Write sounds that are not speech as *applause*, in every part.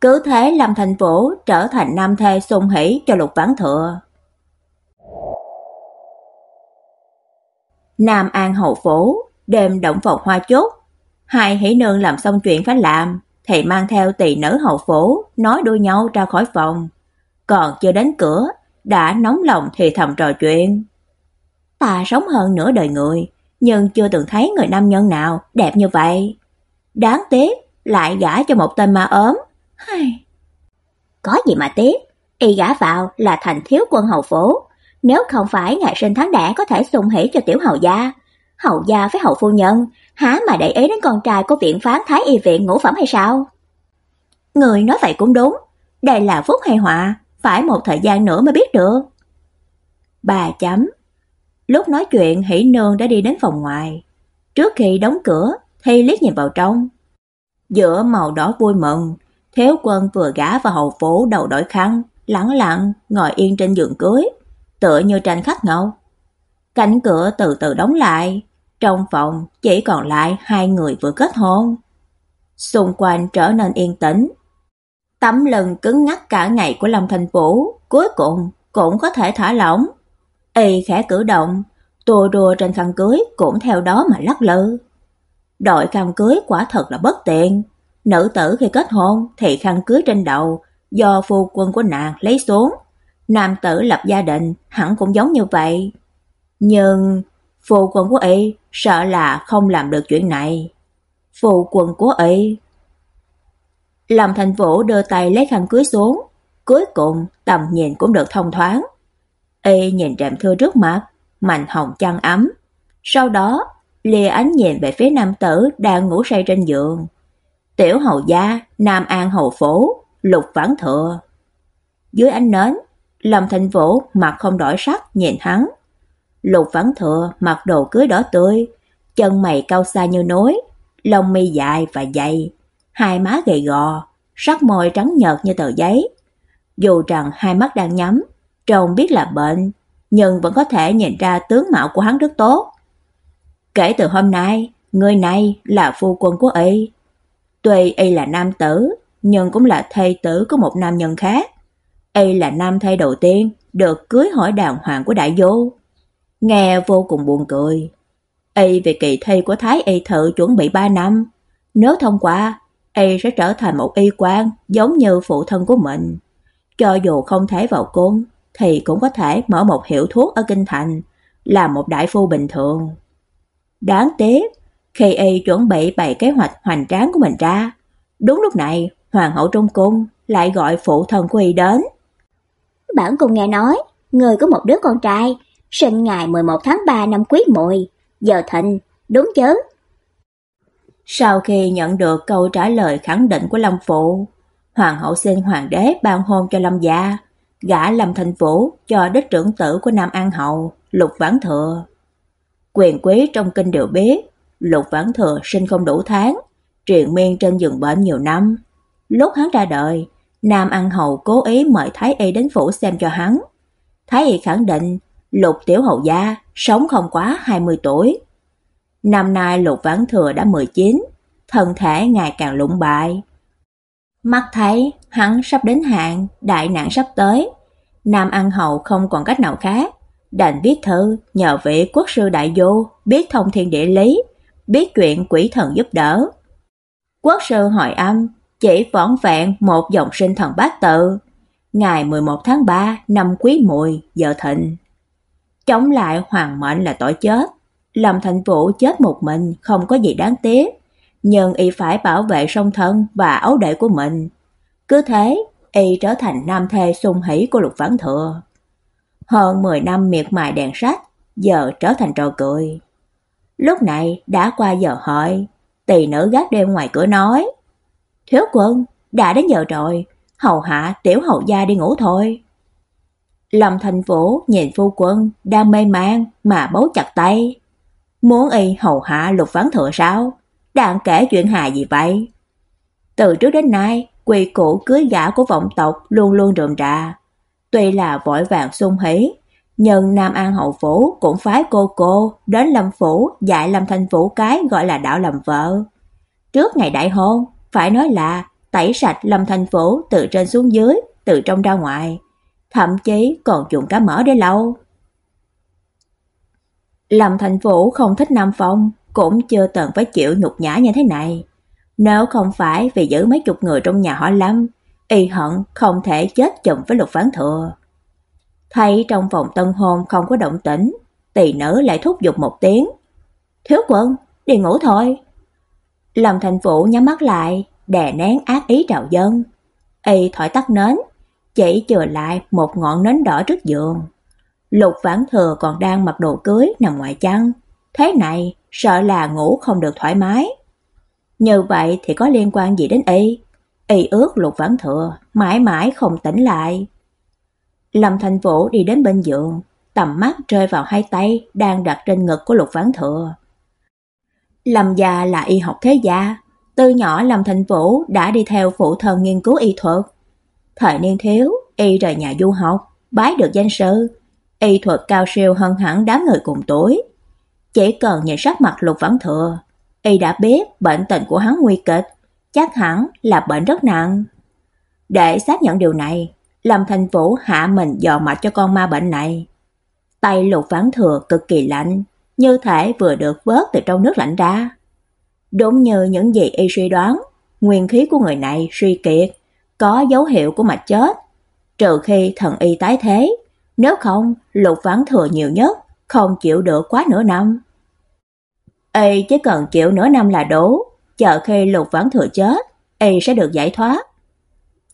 cứ thế làm thành vũ trở thành nam thê sung hỷ cho Lục Vãn Thừa. Nam An hậu phủ, đêm động phòng hoa chốt, hai hỷ nương làm xong chuyện phải làm, thì mang theo tỷ nữ hậu phủ, nói đôi nhau ra khỏi phòng. Còn chưa đến cửa, đã nóng lòng thì thầm trò chuyện. Ta sống hơn nửa đời người, nhưng chưa từng thấy người nam nhân nào đẹp như vậy. Đáng tiếc, lại gả cho một tên ma ốm, hay... Có gì mà tiếc, y gả vào là thành thiếu quân hầu phố, nếu không phải ngày sinh tháng đẻ có thể sung hỷ cho tiểu hầu gia, hầu gia với hầu phu nhân, há mà để ý đến con trai của viện phán thái y viện ngũ phẩm hay sao? Người nói vậy cũng đúng, đây là phúc hay họa, phải một thời gian nữa mới biết được. Bà chấm. Lúc nói chuyện Hỷ Nương đã đi đến phòng ngoài. Trước khi đóng cửa, thì liếc nhìn vào trong. Giữa màu đỏ vui mừng, Thiếu quân vừa gả vào hậu phố đầu đội khăn, lẳng lặng ngồi yên trên giường cưới, tựa như tranh khách ngẫu. Cánh cửa từ từ đóng lại, trong phòng chỉ còn lại hai người vừa kết hôn. Xung quanh trở nên yên tĩnh. Tấm lưng cứng ngắc cả ngày của Lâm Thành Vũ cuối cùng cũng có thể thả lỏng. Y khẽ cử động, tua đùa trên khăn cưới cũng theo đó mà lắc lư. Đội khăn cưới quả thật là bất tiện, Nữ tử khi kết hôn thì khăn cưới trên đầu do phu quân của nàng lấy xuống. Nam tử lập gia đình hẳn cũng giống như vậy. Nhưng phu quân của y sợ là không làm được chuyện này. Phu quân của y Lâm Thành Vũ đưa tay lấy khăn cưới xuống, cuối cùng tầm nhìn cũng được thông thoáng. Y nhìn rèm thưa trước mặt, mảnh hồng chăn ấm. Sau đó, lìa ánh nhìn về phía nam tử đang ngủ say trên giường. Tiểu hầu gia, Nam An hầu phố, Lục Vãn Thừa. Dưới ánh nến, Lâm Thành Vũ mặt không đổi sắc nhìn hắn. Lục Vãn Thừa mặc đồ cưới đỏ tươi, chân mày cao xa như núi, lông mi dài và dày, hai má gầy gò, sắc môi trắng nhợt như tờ giấy. Dù rằng hai mắt đang nhắm, trông biết là bệnh, nhưng vẫn có thể nhìn ra tướng mạo của hắn rất tốt. Kể từ hôm nay, người này là phu quân của y. Tuy y là nam tử, nhưng cũng là thầy tử của một nam nhân khác. Y là nam thầy đầu tiên được cưới hỏi đàng hoàng của đại vô. Nghe vô cùng buồn cười. Y về kỳ thi của Thái Y thự chuẩn bị 3 năm. Nếu thông qua, Y sẽ trở thành một y quan giống như phụ thân của mình. Cho dù không thể vào cung, thì cũng có thể mở một hiệu thuốc ở Kinh Thành, là một đại phu bình thường. Đáng tiếc, y chuẩn bị bày kế hoạch hoành tráng của mình ra, đúng lúc này, hoàng hậu trong cung lại gọi phụ thân của y đến. Bản cung nghe nói, người có một đứa con trai, sinh ngày 11 tháng 3 năm Quý Mùi, giờ thịnh, đúng chứ? Sau khi nhận được câu trả lời khẳng định của Lâm phụ, hoàng hậu xin hoàng đế ban hôn cho Lâm gia, gả Lâm Thành Vũ cho đích trưởng tử của Nam An hậu, Lục Vãn Thừa. Quyền quý trong kinh đều biết, Lục Vãn Thừa sinh không đủ tháng, triền miên trên giường bệnh nhiều năm. Lúc hắn ra đời, Nam An Hầu cố ý mời Thái Y đến phủ xem cho hắn. Thái Y khẳng định Lục Tiểu Hầu gia sống không quá 20 tuổi. Năm nay Lục Vãn Thừa đã 19, thân thể ngày càng lụng bại. Mắt thấy hắn sắp đến hạn, đại nạn sắp tới. Nam An Hầu không còn cách nào khác, đành viết thư nhờ vị quốc sư đại vô biết thông thiên địa lý, biết chuyện quỷ thần giúp đỡ. Quốc sư hỏi âm, chỉ vỏn vẹn một dòng sinh thần bát tự. Ngày 11 tháng 3 năm Quý Mùi, giờ thịnh. Chống lại hoàng mệnh là tội chết. Lâm Thành Vũ chết một mình không có gì đáng tiếc, nhưng y phải bảo vệ song thân và ấu đệ của mình. Cứ thế, y trở thành nam thê sung hỷ của Lục Vãn Thừa. Hơn 10 năm miệt mài đèn sách, giờ trở thành trò cười. Lúc này đã qua giờ hội, tỳ nữ gác đêm ngoài cửa nói: "Thiếu quân, đã đến giờ rồi, hầu hạ tiểu hầu gia đi ngủ thôi. Lâm Thành Vũ nhìn phu quân đang mê man mà bấu chặt tay. Muốn y hầu hạ lục Vãn thừa sao? Đang kể chuyện hài gì vậy? Từ trước đến nay, quy củ cưới gả của vọng tộc luôn luôn rườm rà. Tuy là vội vàng sung hỉ, nhân Nam An hậu phủ cũng phái cô cô đến Lâm phủ dạy Lâm Thành Vũ cái gọi là đạo làm vợ. Trước ngày đại hôn, phải nói là tẩy sạch Lâm Thành Vũ từ trên xuống dưới, từ trong ra ngoài, thậm chí còn dùng cá mỡ để lau. Lâm Thành Vũ không thích Nam Phong, cũng chưa từng phải chịu nhục nhã như thế này. Nếu không phải vì giữ mấy chục người trong nhà họ Lâm, y hận không thể chết chùm với Lục Phán Thừa. Thấy trong phòng tân hôn không có động tĩnh, tỷ nữ lại thúc giục một tiếng. Thiếu quân, đi ngủ thôi. Lâm Thành Vũ nhắm mắt lại, đè nén ác ý trào dân. Y thổi tắt nến, chỉ chừa lại một ngọn nến đỏ trước giường. Lục Vãn Thừa còn đang mặc đồ cưới nằm ngoài chăn, thế này sợ là ngủ không được thoải mái. Như vậy thì có liên quan gì đến y? Y ước Lục Vãn Thừa mãi mãi không tỉnh lại. Lâm Thành Vũ đi đến bên giường, tầm mắt rơi vào hai tay đang đặt trên ngực của Lục Vãn Thừa. Lâm gia là y học thế gia, từ nhỏ Lâm Thành Vũ đã đi theo phụ thân nghiên cứu y thuật. Thời niên thiếu, y rời nhà du học, bái được danh sư, y thuật cao siêu hơn hẳn đám người cùng tuổi. Chỉ cần nhìn sắc mặt Lục Vãn Thừa, y đã biết bệnh tình của hắn nguy kịch, chắc hẳn là bệnh rất nặng. Để xác nhận điều này, Lâm Thành Vũ hạ mình dò mạch cho con ma bệnh này. Tay Lục Vãn Thừa cực kỳ lạnh, như thể vừa được vớt từ trong nước lạnh ra. Đúng như những gì y suy đoán, nguyên khí của người này suy kiệt, có dấu hiệu của mạch chết, trừ khi thần y tái thế, nếu không, Lục Vãn Thừa nhiều nhất không chịu được quá nửa năm. Y chỉ cần chịu nửa năm là đủ, chờ khi Lục Vãn Thừa chết, y sẽ được giải thoát.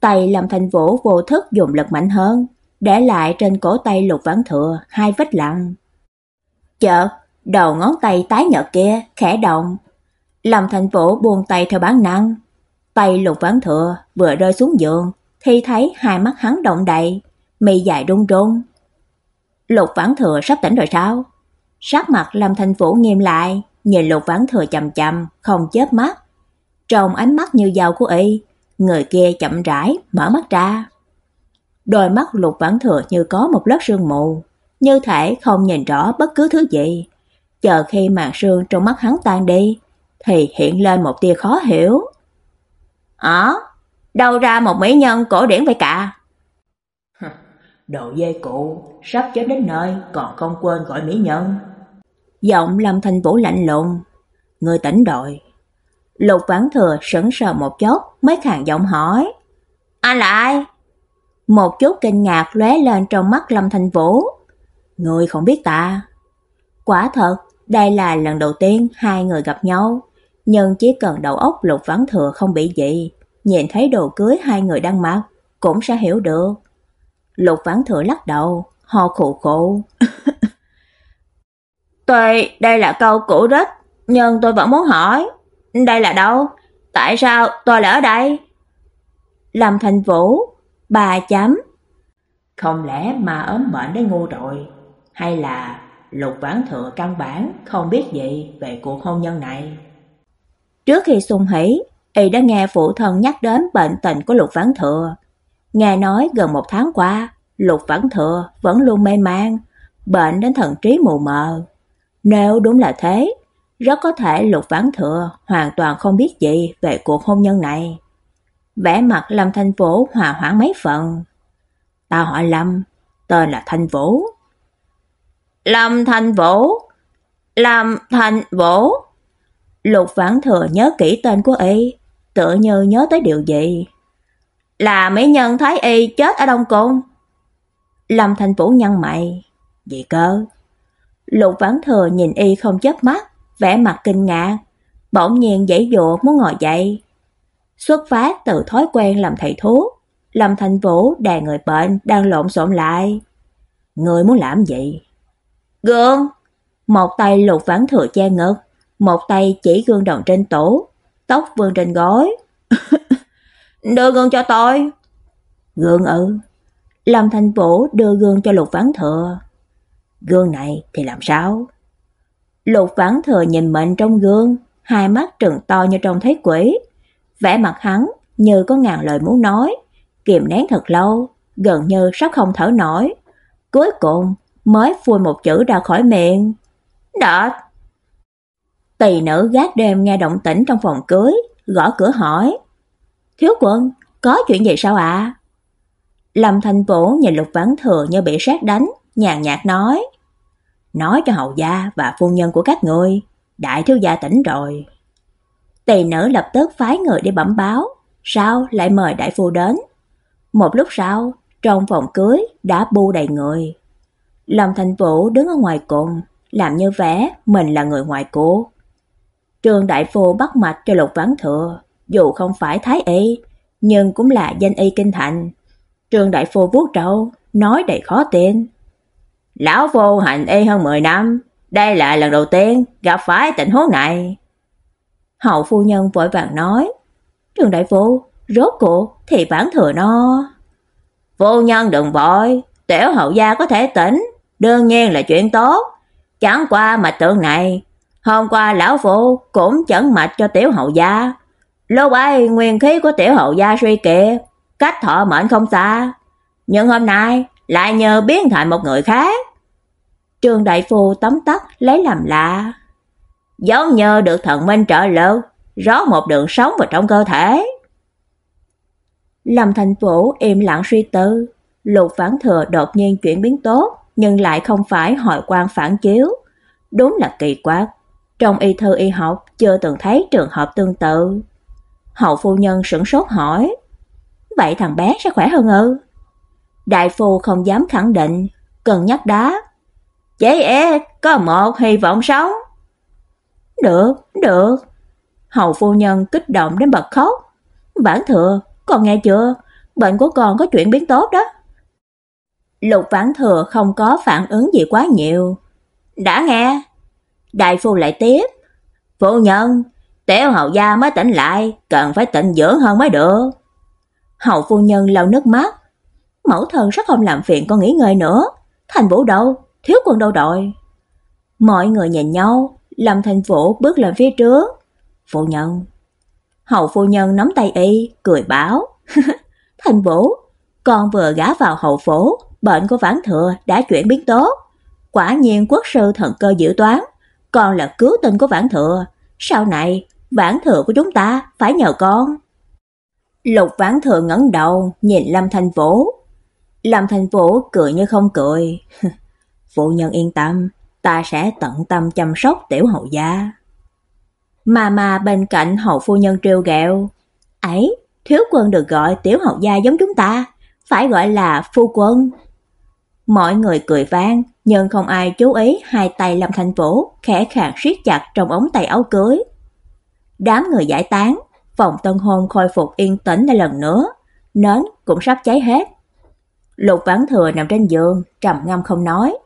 Tay Lâm Thành Vũ vô thức dùng lực mạnh hơn, để lại trên cổ tay Lục Vãn Thừa hai vết lặng. Chợt, đầu ngón tay tái nhợt kia khẽ động. Lâm Thành Vũ buông tay theo bản năng. Tay Lục Vãn Thừa vừa rơi xuống giường, thì thấy hai mắt hắn động đậy, mày dài run run. Lục Vãn Thừa sắp tỉnh rồi sao? Sắc mặt Lâm Thành Vũ nghiêm lại, nhìn Lục Vãn Thừa chằm chằm, không chớp mắt. Trong ánh mắt như dao của y, người kia chậm rãi mở mắt ra. Đôi mắt Lục Vãn Thừa như có một lớp sương mù, như thể không nhìn rõ bất cứ thứ gì. Chờ khi màn sương trong mắt hắn tan đi, thì hiện lên một tia khó hiểu. Ở, đâu ra một mỹ nhân cổ điển vậy cả? Đồ dê cụ, sắp chết đến nơi còn không quên gọi mỹ nhân. Giọng Lâm Thanh Vũ lạnh lùng. Người tỉnh rồi. Lục Vãn Thừa sững sờ một chốc mới khàn giọng hỏi. Anh là ai? Một chút kinh ngạc lóe lên trong mắt Lâm Thanh Vũ. Người không biết ta. Quả thật, đây là lần đầu tiên hai người gặp nhau. Nhưng chỉ cần đầu óc Lục Vãn Thừa không bị gì, nhìn thấy đồ cưới hai người đang mặc, cũng sẽ hiểu được. Lục Vãn Thừa lắc đầu, ho khụ khụ. *laughs* Tôi đây là câu cũ rất, nhưng tôi vẫn muốn hỏi, đây là đâu? Tại sao tôi lại ở đây? Lâm Thành Vũ, bà chấm. Không lẽ mà ốm bệnh đến ngu rồi? Hay là Lục Vãn Thừa căn bản không biết gì về cuộc hôn nhân này? Trước khi xung hỉ, y đã nghe phụ thân nhắc đến bệnh tình của Lục Vãn Thừa. Nghe nói gần một tháng qua, Lục Vãn Thừa vẫn luôn mê man, bệnh đến thần trí mù mờ. Nếu đúng là thế, rất có thể Lục Vãn Thừa hoàn toàn không biết gì về cuộc hôn nhân này. Vẻ mặt Lâm Thanh Vũ hòa hoãn mấy phần. Ta hỏi Lâm, tên là Thanh Vũ. Lâm Thanh Vũ? Lâm Thanh Vũ? Lục Vãn Thừa nhớ kỹ tên của y, tựa như nhớ tới điều gì. Là mấy nhân Thái Y chết ở Đông Cung. Lâm Thanh Vũ nhăn mày. Gì cơ? Lục Vãn Thừa nhìn y không chớp mắt, vẻ mặt kinh ngạc, bỗng nhiên dãy dụa muốn ngồi dậy. Xuất phát từ thói quen làm thầy thuốc, Lâm thành Vũ đè người bệnh đang lộn xộn lại. Người muốn làm gì? Gương! Một tay Lục Vãn Thừa che ngực, một tay chỉ gương đồng trên tủ, tóc vương trên gối. *laughs* Đưa gương cho tôi. Gương ư? Lâm Thành Vũ đưa gương cho Lục Vãn Thừa. Gương này thì làm sao? Lục Vãn Thừa nhìn mình trong gương, hai mắt trừng to như trong thấy quỷ. Vẻ mặt hắn như có ngàn lời muốn nói, kìm nén thật lâu, gần như sắp không thở nổi. Cuối cùng mới phun một chữ ra khỏi miệng. Đọt! Tỳ nữ gác đêm nghe động tĩnh trong phòng cưới, gõ cửa hỏi. Thiếu quân, có chuyện gì sao ạ? Lâm Thành Vũ nhìn Lục Vãn Thừa như bị sát đánh, nhàn nhạt nói. Nói cho hầu gia và phu nhân của các ngươi, đại thiếu gia tỉnh rồi. Tỳ nữ lập tức phái người đi bẩm báo, sau lại mời đại phu đến. Một lúc sau, trong phòng cưới đã bu đầy người. Lâm Thành Vũ đứng ở ngoài cùng, làm như vẻ mình là người ngoài cô. Trương đại phu bắt mạch cho Lục Vãn Thừa, dù không phải thái y, nhưng cũng là danh y kinh thành. Trương đại phu vuốt râu, nói đầy khó tin. Lão phu hành y hơn 10 năm, đây là lần đầu tiên gặp phải tình huống này. Hậu phu nhân vội vàng nói, trường đại phu, rốt cuộc thì bản thừa no. Phu nhân đừng vội, tiểu hậu gia có thể tỉnh, đương nhiên là chuyện tốt. Chẳng qua mạch tượng này, hôm qua lão phu cũng chẩn mạch cho tiểu hậu gia. Lúc ấy nguyên khí của tiểu hậu gia suy kiệt, cách thọ mệnh không xa. Nhưng hôm nay lại nhờ biến thành một người khác. Trường đại phu tấm tắc lấy làm lạ. Giống như được thần minh trợ lực, rót một đường sống vào trong cơ thể. Lâm Thành Vũ im lặng suy tư, Lục Vãn Thừa đột nhiên chuyển biến tốt, nhưng lại không phải hội quan phản chiếu. Đúng là kỳ quái. Trong y thư y học chưa từng thấy trường hợp tương tự. Hậu phu nhân sửng sốt hỏi, "Vậy thằng bé sẽ khỏe hơn ư?" Đại phu không dám khẳng định, cần nhắc đá. "Chế é có một hy vọng sống." "Được, được." Hậu phu nhân kích động đến bật khóc. "Vãn thừa, con nghe chưa? Bệnh của con có chuyển biến tốt đó." Lục Vãn Thừa không có phản ứng gì quá nhiều. "Đã nghe." Đại phu lại tiếp, "Phu nhân, tiểu hậu gia mới tỉnh lại, cần phải tịnh dưỡng hơn mới được." Hậu phu nhân lau nước mắt, "Mẫu thân rất không làm phiền con nghỉ ngơi nữa, Thành Vũ đâu, thiếu quân đâu đội Mọi người nhìn nhau, Lâm Thành Vũ bước lên phía trước. "Phu nhân." Hậu phu nhân nắm tay y, cười bảo, *laughs* "Thành Vũ, con vừa gả vào hậu phủ, bệnh của Vãn Thừa đã chuyển biến tốt. Quả nhiên quốc sư thần cơ dự toán, con là cứu tinh của Vãn Thừa, sau này Vãn Thừa của chúng ta phải nhờ con." Lục Vãn Thừa ngẩng đầu, nhìn Lâm Thành Vũ. Lâm Thành Vũ cười như không cười. *laughs* "Phụ nhân yên tâm, ta sẽ tận tâm chăm sóc tiểu hậu gia." Mà mà bên cạnh hậu phu nhân trêu ghẹo, "Ấy, thiếu quân được gọi tiểu hậu gia giống chúng ta, phải gọi là phu quân." Mọi người cười vang, nhưng không ai chú ý hai tay Lâm Thành Vũ khẽ khàng siết chặt trong ống tay áo cưới. Đám người giải tán, phòng tân hôn khôi phục yên tĩnh lại lần nữa, nến cũng sắp cháy hết. Lục Vãn Thừa nằm trên giường, trầm ngâm không nói,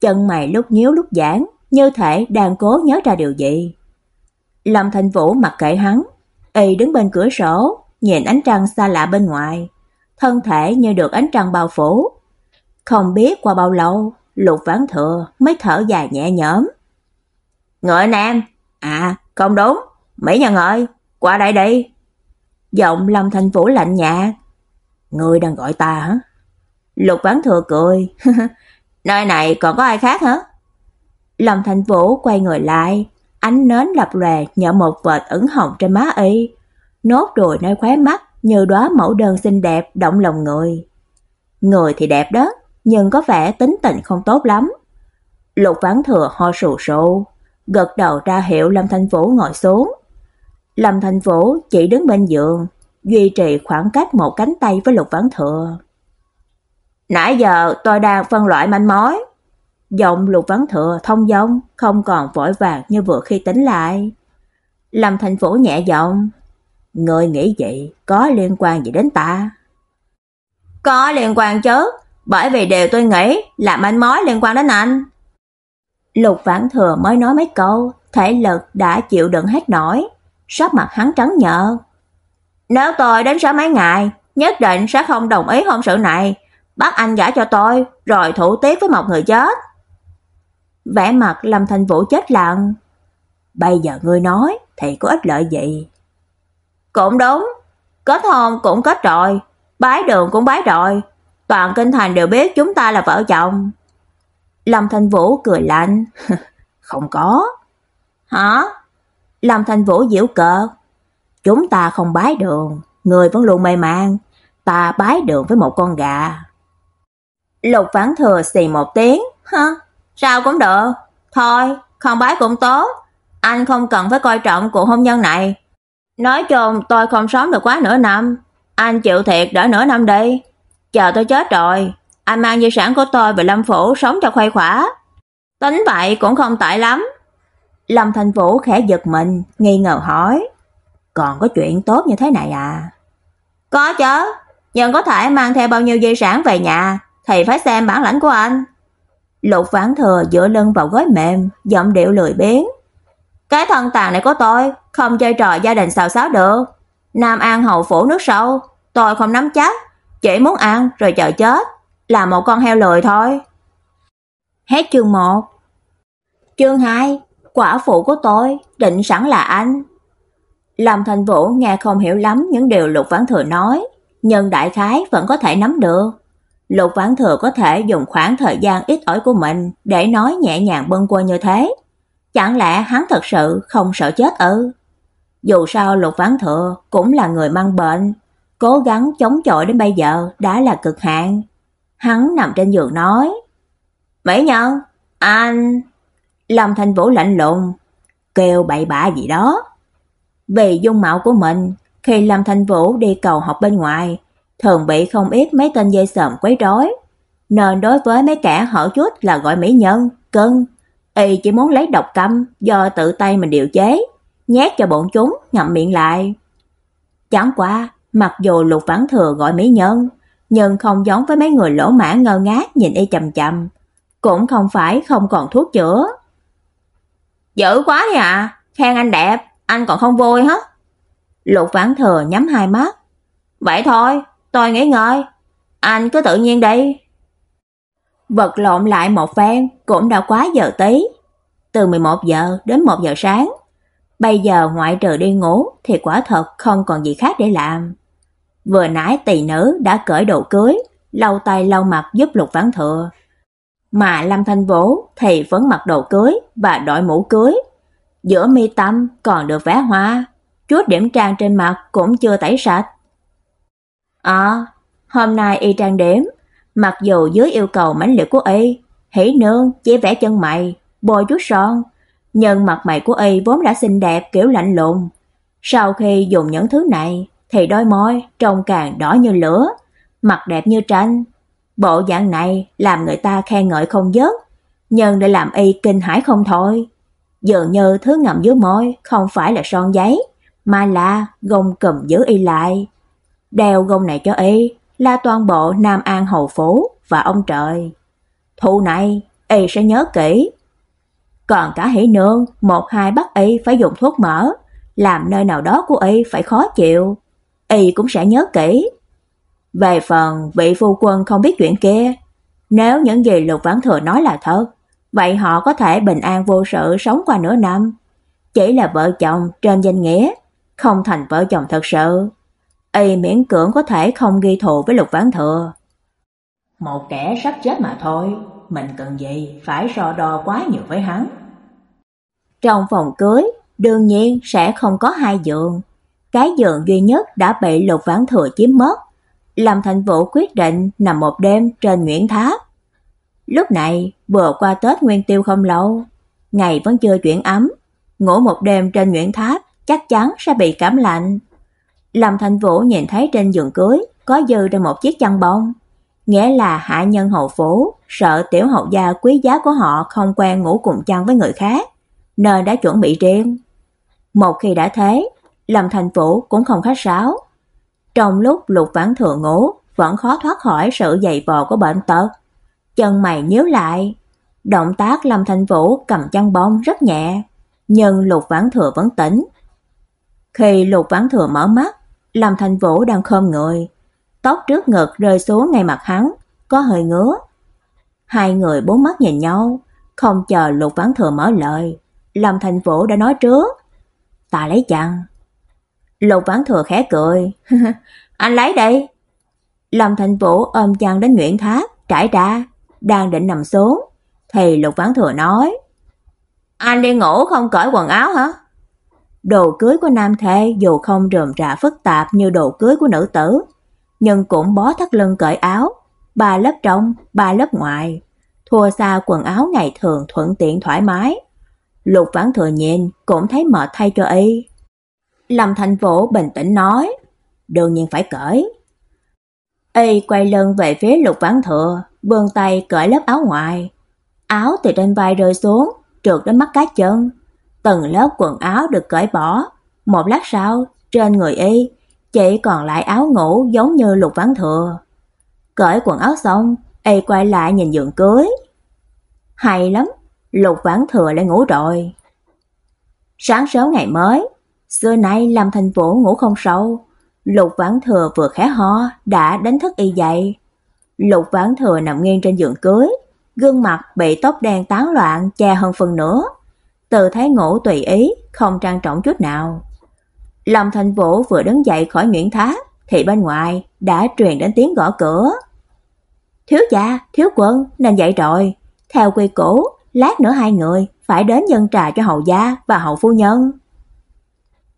chân mày lúc nhíu lúc giãn, như thể đang cố nhớ ra điều gì. Lâm Thành Vũ mặc kệ hắn, y đứng bên cửa sổ, nhìn ánh trăng xa lạ bên ngoài, thân thể như được ánh trăng bao phủ, không biết qua bao lâu, Lục Vãn Thừa mới thở dài nhẹ nhõm. "Ngợi Nam, à, không đúng, Mỹ Nhân ơi, qua đây đi." Giọng Lâm Thành Vũ lạnh nhạt. "Ngươi đang gọi ta hả?" Lục Vãn Thừa cười. *laughs* "Nơi này còn có ai khác hả?" Lâm Thành Vũ quay người lại, ánh nến lập lòe nhỏ một vệt ửng hồng trên má y, nốt ruồi nơi khóe mắt như đóa mẫu đơn xinh đẹp động lòng người. Người thì đẹp đó, nhưng có vẻ tính tình không tốt lắm. Lục Vãn Thừa ho sù sụ, gật đầu ra hiệu Lâm Thanh Vũ ngồi xuống. Lâm Thanh Vũ chỉ đứng bên giường, duy trì khoảng cách một cánh tay với Lục Vãn Thừa. Nãy giờ tôi đang phân loại manh mối. Giọng Lục Vãn Thừa thông dong, không còn vội vàng như vừa khi tính lại. Lâm Thanh Vũ nhẹ giọng, "Ngươi nghĩ vậy có liên quan gì đến ta?" "Có liên quan chứ, bởi vì đều tôi nghĩ là manh mối liên quan đến anh. Lục Vãn Thừa mới nói mấy câu, thể lực đã chịu đựng hết nổi, sắc mặt hắn trắng nhợt. Nếu tôi đến sớm mấy ngày, nhất định sẽ không đồng ý hôn sự này, bắt anh gả cho tôi, rồi thủ tiết với một người chết. Vẻ mặt Lâm Thanh Vũ chết lặng. Bây giờ ngươi nói thì có ích lợi gì? Cũng đúng, kết hôn cũng kết rồi, bái đường cũng bái rồi, toàn kinh thành đều biết chúng ta là vợ chồng. Lâm Thanh Vũ cười lạnh, *laughs* không có. Hả? Lâm Thanh Vũ giễu cợt, chúng ta không bái đường, người vẫn luôn mê man, ta bái đường với một con gà. Lục Vãn Thừa xì một tiếng, "Hả? Sao cũng được, thôi, không bái cũng tốt, anh không cần phải coi trọng cuộc hôn nhân này. Nói chung tôi không sống được quá nửa năm, anh chịu thiệt đỡ nửa năm đi. Chờ tôi chết rồi, anh mang di sản của tôi về Lâm phủ sống cho khuây khỏa. Tính vậy cũng không tệ lắm." Lâm Thành Vũ khẽ giật mình, nghi ngờ hỏi: "Còn có chuyện tốt như thế này à?" "Có chứ, nhưng có thể mang theo bao nhiêu di sản về nhà thì phải xem bản lãnh của anh." Lục Vãn Thừa dựa lưng vào gối mềm, giọng điệu lười biếng. "Cái thân tàn này của tôi không chơi trò gia đình xào xáo được. Nam An hậu phủ nước sâu, tôi không nắm chắc, chỉ muốn ăn rồi chờ chết, là một con heo lười thôi." Hết chương 1. Chương 2, quả phụ của tôi định sẵn là anh. Lâm Thành Vũ nghe không hiểu lắm những điều Lục Vãn Thừa nói, nhưng đại khái vẫn có thể nắm được. Lục Vãn Thừa có thể dùng khoảng thời gian ít ỏi của mình để nói nhẹ nhàng bâng quơ như thế. Chẳng lẽ hắn thật sự không sợ chết ư? Dù sao Lục Vãn Thừa cũng là người mang bệnh, cố gắng chống chọi đến bây giờ đã là cực hạn. Hắn nằm trên giường nói: "Mỹ Nhân, anh..." Lâm Thành Vũ lạnh lùng, kêu bậy bạ gì đó. Về dung mạo của mình, khi Lâm Thành Vũ đi cầu học bên ngoài, thường bị không ít mấy tên dây sờm quấy rối, nên đối với mấy kẻ hở chút là gọi mỹ nhân, cưng, y chỉ muốn lấy độc căm do tự tay mình điều chế, nhét cho bọn chúng ngậm miệng lại. Chẳng qua, mặc dù Lục Vãn Thừa gọi mỹ nhân, nhưng không giống với mấy người lỗ mãn ngơ ngác nhìn y chằm chằm, cũng không phải không còn thuốc chữa. Dữ quá đi à, khen anh đẹp, anh còn không vui hết. Lục Vãn Thừa nhắm hai mắt. Vậy thôi, tôi nghĩ ngơi, anh cứ tự nhiên đi. Vật lộn lại một phen cũng đã quá giờ tí. Từ 11 giờ đến 1 giờ sáng. Bây giờ ngoại trừ đi ngủ thì quả thật không còn gì khác để làm. Vừa nãy tỷ nữ đã cởi đồ cưới, lau tay lau mặt giúp Lục Vãn Thừa. Mà Lâm Thanh Vũ thì vẫn mặc đồ cưới và đội mũ cưới. Giữa mi tâm còn được vẽ hoa, chút điểm trang trên mặt cũng chưa tẩy sạch. À, hôm nay y trang điểm, mặc dù dưới yêu cầu mãnh liệt của y, hỉ nương chỉ vẽ chân mày, bôi chút son, nhưng mặt mày của y vốn đã xinh đẹp kiểu lạnh lùng. Sau khi dùng những thứ này thì đôi môi trông càng đỏ như lửa, mặt đẹp như tranh. Bộ dạng này làm người ta khen ngợi không dứt, nhưng để làm y kinh hãi không thôi. Dường như thứ ngậm dưới môi không phải là son giấy, mà là gông cầm giữ y lại. Đeo gông này cho y là toàn bộ Nam An hầu phủ và ông trời. thu này y sẽ nhớ kỹ. Còn cả hỷ nương, một hai bắt y phải dùng thuốc mỡ, làm nơi nào đó của y phải khó chịu, y cũng sẽ nhớ kỹ. Về phần vị phu quân không biết chuyện kia, nếu những gì Lục Vãn Thừa nói là thật, vậy họ có thể bình an vô sự sống qua nửa năm. Chỉ là vợ chồng trên danh nghĩa, không thành vợ chồng thật sự. Y miễn cưỡng có thể không ghi thù với Lục Vãn Thừa. Một kẻ sắp chết mà thôi, mình cần gì phải so đo quá nhiều với hắn. Trong phòng cưới, đương nhiên sẽ không có hai giường. Cái giường duy nhất đã bị Lục Vãn Thừa chiếm mất. Lâm Thành Vũ quyết định nằm một đêm trên Nguyễn Tháp. Lúc này, vừa qua Tết Nguyên Tiêu không lâu, ngày vẫn chưa chuyển ấm, ngủ một đêm trên Nguyễn Tháp chắc chắn sẽ bị cảm lạnh. Lâm Thành Vũ nhìn thấy trên giường cưới có dư ra một chiếc chăn bông, nghĩa là hạ nhân hậu phủ sợ tiểu hậu gia quý giá của họ không quen ngủ cùng chăn với người khác, nên đã chuẩn bị riêng. Một khi đã thế, Lâm Thành Vũ cũng không khách sáo. Trong lúc Lục Vãn Thừa ngủ, vẫn khó thoát khỏi sự dày vò của bệnh tật. Chân mày nhíu lại, động tác Lâm Thành Vũ cầm chăn bông rất nhẹ, nhưng Lục Vãn Thừa vẫn tỉnh. Khi Lục Vãn Thừa mở mắt, Lâm Thành Vũ đang khom người, tóc trước ngực rơi xuống ngay mặt hắn, có hơi ngứa. Hai người bốn mắt nhìn nhau, không chờ Lục Vãn Thừa mở lời, Lâm Thành Vũ đã nói trước, "Ta lấy chàng." Lục Vãn Thừa khẽ cười. *laughs* "Anh lấy đi." Lâm Thành Vũ ôm chàng đến Nguyễn Thác, trải ra, đang định nằm xuống, thì Lục Vãn Thừa nói: "Anh đi ngủ không cởi quần áo hả?" Đồ cưới của nam thê dù không rườm rà phức tạp như đồ cưới của nữ tử, nhưng cũng bó thắt lưng cởi áo, ba lớp trong, ba lớp ngoài, thua xa quần áo ngày thường thuận tiện thoải mái. Lục Vãn Thừa nhìn cũng thấy mệt thay cho y. Lâm Thành Vũ bình tĩnh nói, đương nhiên phải cởi. Y quay lưng về phía Lục Vãn Thừa, vươn tay cởi lớp áo ngoài. Áo từ trên vai rơi xuống, trượt đến mắt cá chân tầng lớp quần áo được cởi bỏ, một lát sau, trên người y chỉ còn lại áo ngủ giống như Lục Vãn Thừa. Cởi quần áo xong, y quay lại nhìn giường cưới. Hay lắm, Lục Vãn Thừa lại ngủ rồi. Sáng sớm ngày mới, xưa nay Lâm Thành Vũ ngủ không sâu, Lục Vãn Thừa vừa khẽ ho đã đánh thức y dậy. Lục Vãn Thừa nằm nghiêng trên giường cưới, gương mặt bị tóc đen tán loạn che hơn phần nữa. Từ thái ngủ tùy ý, không trang trọng chút nào. Lâm Thành Vũ vừa đứng dậy khỏi Nguyễn Tháp, thì bên ngoài đã truyền đến tiếng gõ cửa. "Thiếu gia, thiếu quân, nên dậy rồi. Theo quy củ, lát nữa hai người phải đến dân trà cho hầu gia và hậu phu nhân."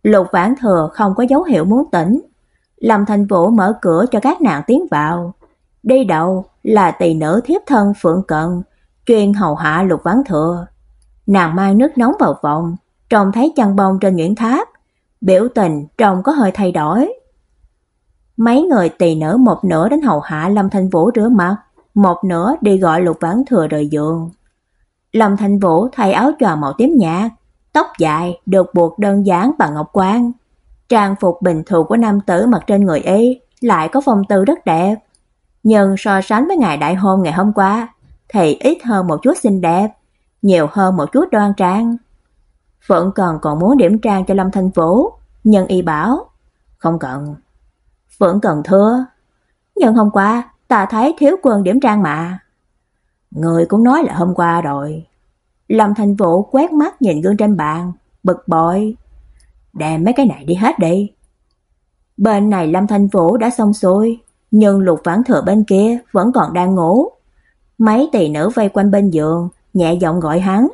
Lục Vãn Thừa không có dấu hiệu muốn tỉnh. Lâm Thành Vũ mở cửa cho các nàng tiến vào. Đi đầu là tỳ nữ thiếp thân Phượng Cận, chuyên hầu hạ Lục Vãn Thừa. Nàng mang nước nóng vào phòng, trông thấy chăn bông trên Nguyễn Tháp, biểu tình trông có hơi thay đổi. Mấy người tỳ nữ một nửa đến hầu hạ Lâm Thanh Vũ rửa mặt, một nửa đi gọi Lục Vãn Thừa rời giường. Lâm Thanh Vũ thay áo choàng màu tím nhạt, tóc dài được buộc đơn giản bằng ngọc quan. Trang phục bình thường của nam tử mặc trên người y lại có phong tư rất đẹp, nhưng so sánh với ngày đại hôn ngày hôm qua thì ít hơn một chút xinh đẹp, nhiều hơn một chút đoan trang. Vẫn còn còn muốn điểm trang cho Lâm Thanh Vũ, nhưng y bảo, không cần. Vẫn Cần thưa, nhưng hôm qua ta thấy thiếu quân điểm trang mà. Người cũng nói là hôm qua rồi. Lâm Thanh Vũ quét mắt nhìn gương trên bàn, bực bội. Đem mấy cái này đi hết đi. Bên này Lâm Thanh Vũ đã xong xuôi, nhưng Lục Vãn Thừa bên kia vẫn còn đang ngủ. Mấy tỷ nữ vây quanh bên giường, nhẹ giọng gọi hắn.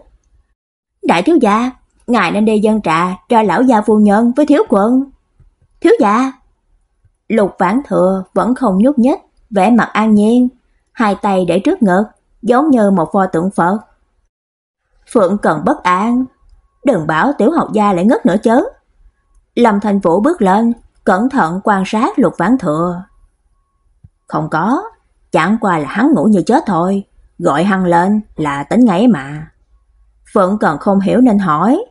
"Đại thiếu gia, ngài nên đi dân trà cho lão gia phu nhân với thiếu quân." "Thiếu gia." Lục Vãn Thừa vẫn không nhúc nhích, vẻ mặt an nhiên, hai tay để trước ngực, giống như một pho tượng Phật. Phượng cần bất an, đừng bảo tiểu học gia lại ngất nữa chứ. Lâm Thành Vũ bước lên, cẩn thận quan sát Lục Vãn Thừa. Không có, chẳng qua là hắn ngủ như chết thôi, gọi hắn lên là tính ngáy mà. Phượng còn không hiểu nên hỏi.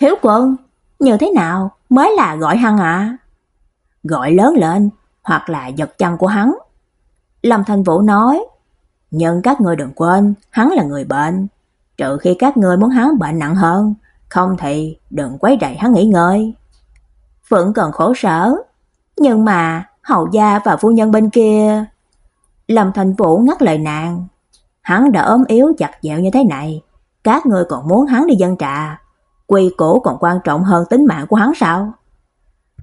Thiếu quân, như thế nào mới là gọi hắn à? Gọi lớn lên, hoặc là giật chân của hắn. Lâm Thanh Vũ nói, nhưng các người đừng quên, hắn là người bệnh, trừ khi các người muốn hắn bệnh nặng hơn, không thì đừng quấy rầy hắn nghỉ ngơi. Phượng còn khổ sở, nhưng mà hậu gia và phu nhân bên kia. Lâm Thành Vũ ngắt lời nàng, hắn đã ốm yếu chặt dẻo như thế này, các người còn muốn hắn đi dân trà, quy củ còn quan trọng hơn tính mạng của hắn sao?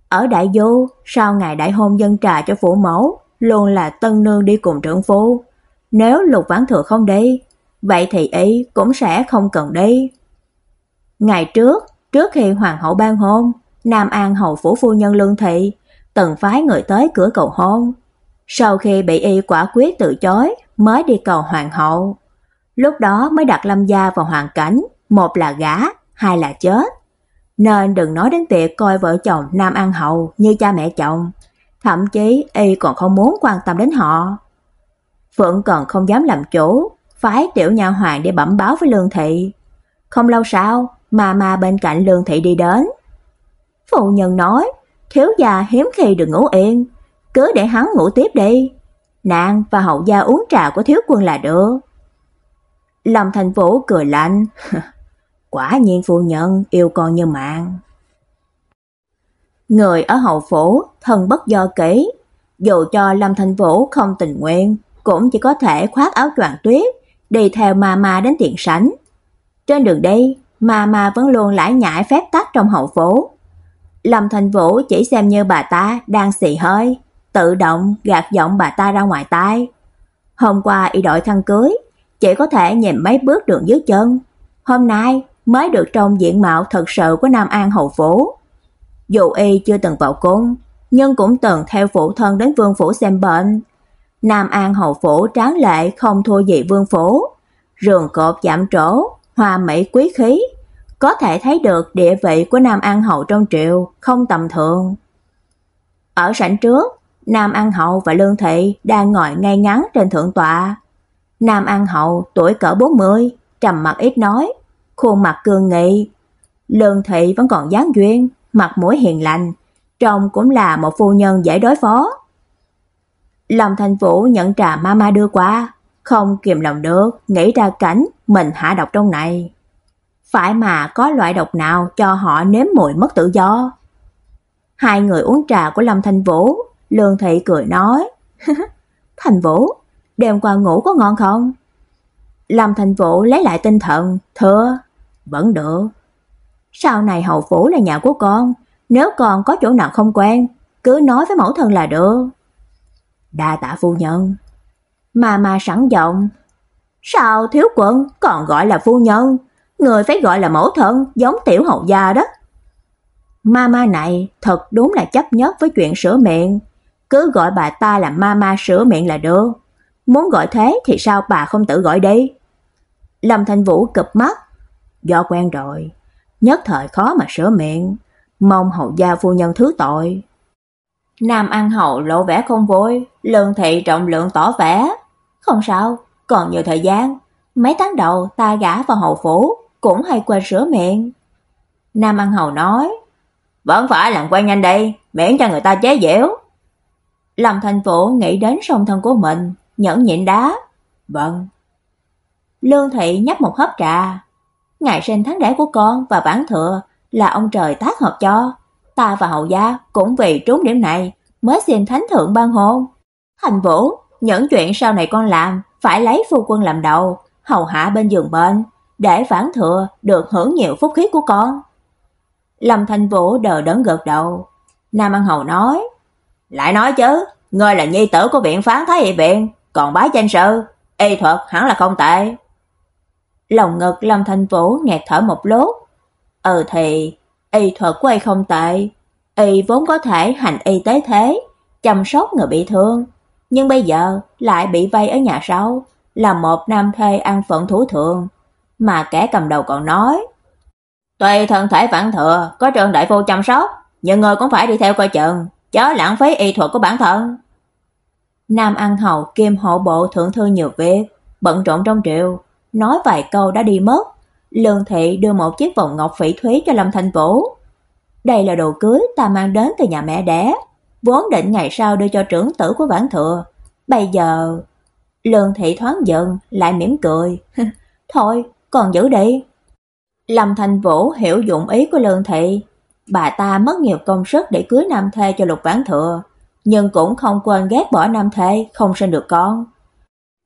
Ở Đại Du, sau ngày đại hôn dân trà cho phụ mẫu, luôn là tân nương đi cùng trưởng phu. Nếu Lục Vãn Thừa không đi, vậy thì y cũng sẽ không cần đi. Ngày trước, trước khi hoàng hậu ban hôn, Nam An hầu phủ phu nhân Lương thị từng phái người tới cửa cầu hôn. Sau khi bị y quả quyết từ chối, mới đi cầu hoàng hậu. Lúc đó mới đặt Lâm gia vào hoàn cảnh, một là gả, hai là chết. Nên đừng nói đến việc coi vợ chồng Nam An hậu như cha mẹ chồng, thậm chí y còn không muốn quan tâm đến họ. Phượng còn không dám làm chủ, phái tiểu nha hoàng để bẩm báo với Lương thị. Không lâu sau, mà mà bên cạnh Lương thị đi đến. Phụ nhân nói, thiếu gia hiếm khi được ngủ yên, cứ để hắn ngủ tiếp đi. Nàng và hậu gia uống trà của thiếu quân là được. Lâm Thành Vũ cười lạnh, *laughs* quả nhiên phu nhân yêu con như mạng. Người ở hậu phủ thân bất do kỹ, Dù cho Lâm Thành Vũ không tình nguyện, cũng chỉ có thể khoác áo choàng tuyết, đi theo Mama đến tiền sảnh. Trên đường đi, Mama vẫn luôn lải nhải phép tắc trong hậu phố. Lâm Thành Vũ chỉ xem như bà ta đang xì hơi, tự động gạt giọng bà ta ra ngoài tai. Hôm qua y đội khăn cưới, chỉ có thể nhìn mấy bước đường dưới chân. Hôm nay mới được trong diện mạo thật sự của Nam An hậu phủ. Dù y chưa từng vào cung, nhưng cũng từng theo phụ thân đến vương phủ xem bệnh. Nam An hậu phủ tráng lệ không thua gì vương phủ, rường cột giảm trổ, hoa mỹ quý khí, có thể thấy được địa vị của Nam An hậu trong triều không tầm thường. Ở sảnh trước, Nam An hậu và Lương thị đang ngồi ngay ngắn trên thượng tọa. Nam An hậu tuổi cỡ 40, trầm mặc ít nói, khuôn mặt cương nghị. Lương thị vẫn còn dáng duyên, mặt mũi hiền lành, trông cũng là một phu nhân dễ đối phó. Lâm Thành Vũ nhận trà mama đưa qua, không kiềm lòng được, nghĩ ra cảnh mình hạ độc trong này. Phải mà có loại độc nào cho họ nếm mùi mất tự do. Hai người uống trà của Lâm Thành Vũ, Lương Thị cười nói, *laughs* Thành Vũ, đêm qua ngủ có ngon không? Lâm Thành Vũ lấy lại tinh thần, thưa, vẫn được. Sau này hậu phủ là nhà của con, nếu con có chỗ nào không quen, cứ nói với mẫu thân là được. Đa tạ phu nhân. Mà mà sẵn giọng. Sao thiếu quận còn gọi là phu nhân, người phải gọi là mẫu thân giống tiểu hậu gia đó. Mama này thật đúng là chấp nhất với chuyện sửa miệng, cứ gọi bà ta là mama sửa miệng là được. Muốn gọi thế thì sao bà không tự gọi đi? Lâm Thanh Vũ cụp mắt, do quen rồi, nhất thời khó mà sửa miệng, mong hậu gia phu nhân thứ tội. Nam An Hậu lộ vẻ không vui, lương thị trọng lượng tỏ vẻ. Không sao, còn nhiều thời gian, mấy tháng đầu ta gả vào hậu phủ, cũng hay quên sửa miệng. Nam An Hậu nói, vẫn phải làm quen nhanh đi, miễn cho người ta chế giễu. Lâm Thành Vũ nghĩ đến song thân của mình, nhẫn nhịn đá. Vâng. Lương Thị nhấp một hớp trà. Ngày sinh tháng đẻ của con và bản thừa là ông trời tác hợp cho. Ta và hậu gia cũng vì trúng điểm này mới xin thánh thượng ban hôn. Thành Vũ, những chuyện sau này con làm phải lấy phu quân làm đầu, hầu hạ bên giường bên, để phản thừa được hưởng nhiều phúc khí của con. Lâm Thành Vũ đờ đẫn gật đầu. Nam An Hầu nói, lại nói chứ, ngươi là nhi tử của viện phán Thái Y Viện, còn bái danh sư, y thuật hẳn là không tệ. Lòng ngực Lâm Thành Vũ nghẹt thở một lúc. Ừ thì, y thuật của y không tệ, y vốn có thể hành y tế thế, chăm sóc người bị thương, nhưng bây giờ lại bị vây ở nhà sau, là một nam thê ăn phận thú thượng, mà kẻ cầm đầu còn nói: "Tuy thân thể vạn thừa, có trường đại phu chăm sóc, nhưng người cũng phải đi theo coi chừng, chớ lãng phí y thuật của bản thân." Nam An Hầu kiêm hộ bộ thượng thư nhiều việc, bận rộn trong triều, nói vài câu đã đi mất. Lương Thị đưa một chiếc vòng ngọc phỉ thúy cho Lâm Thanh Vũ. Đây là đồ cưới ta mang đến từ nhà mẹ đẻ, vốn định ngày sau đưa cho trưởng tử của Vãn Thừa. Bây giờ, Lương Thị thoáng giận, lại mỉm cười. *laughs* Thôi, còn giữ đi. Lâm Thanh Vũ hiểu dụng ý của Lương Thị. Bà ta mất nhiều công sức để cưới nam thê cho Lục Vãn Thừa, nhưng cũng không quên ghét bỏ nam thê không sinh được con.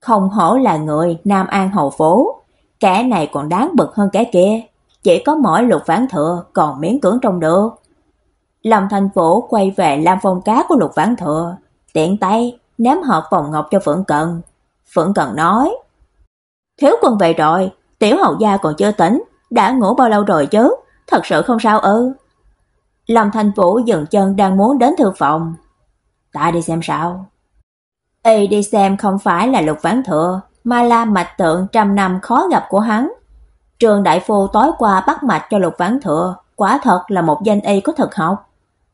Không hổ là người Nam An hầu phố, kẻ này còn đáng bực hơn kẻ kia, chỉ có mỗi Lục Vãn Thừa còn miễn cưỡng trông được. Lâm Thành Vũ quay về Lam Phong Cá của Lục Vãn Thừa, tiện tay ném hộp vòng ngọc cho Phượng Cần. Phượng Cần nói: "Thiếu quân về rồi, tiểu hậu gia còn chưa tỉnh, đã ngủ bao lâu rồi chứ, thật sự không sao ư?" Lâm Thành Vũ dừng chân đang muốn đến thư phòng. "Ta đi xem sao." Y đi xem không phải là Lục Vãn Thừa, mà là mạch tượng trăm năm khó gặp của hắn. Trường đại phu tối qua bắt mạch cho Lục Vãn Thừa, quả thật là một danh y có thực học.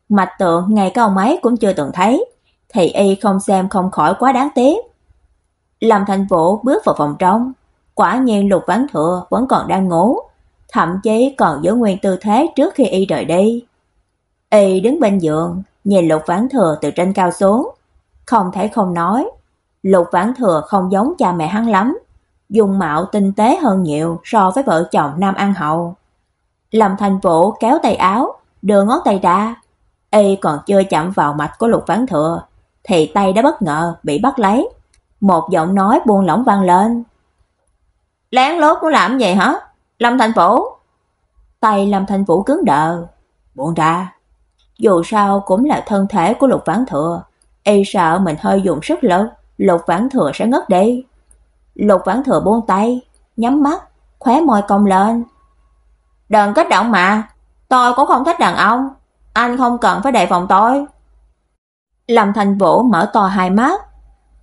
Mạch tượng ngày cao mấy cũng chưa từng thấy, thì y không xem không khỏi quá đáng tiếc. Lâm Thành Vũ bước vào phòng trong, quả nhiên Lục Vãn Thừa vẫn còn đang ngủ, thậm chí còn giữ nguyên tư thế trước khi y rời đi. Y đứng bên giường, nhìn Lục Vãn Thừa từ trên cao xuống, không thể không nói, Lục Vãn Thừa không giống cha mẹ hắn lắm, dùng mạo tinh tế hơn nhiều so với vợ chồng Nam An Hậu. Lâm Thành Vũ kéo tay áo, đưa ngón tay ra, y còn chưa chạm vào mạch của Lục Vãn Thừa, thì tay đã bất ngờ bị bắt lấy. Một giọng nói buông lỏng vang lên. Lén lút muốn làm gì hả? Lâm Thành Vũ. Tay Lâm Thành Vũ cứng đờ. Buông ra. Dù sao cũng là thân thể của Lục Vãn Thừa, y sợ mình hơi dùng sức lớn Lục Vãn Thừa sẽ ngất đi. Lục Vãn Thừa buông tay, nhắm mắt, khóe môi cong lên. "Đừng kích động mà, tôi cũng không thích đàn ông, anh không cần phải đề phòng tôi." Lâm Thành Vũ mở to hai mắt,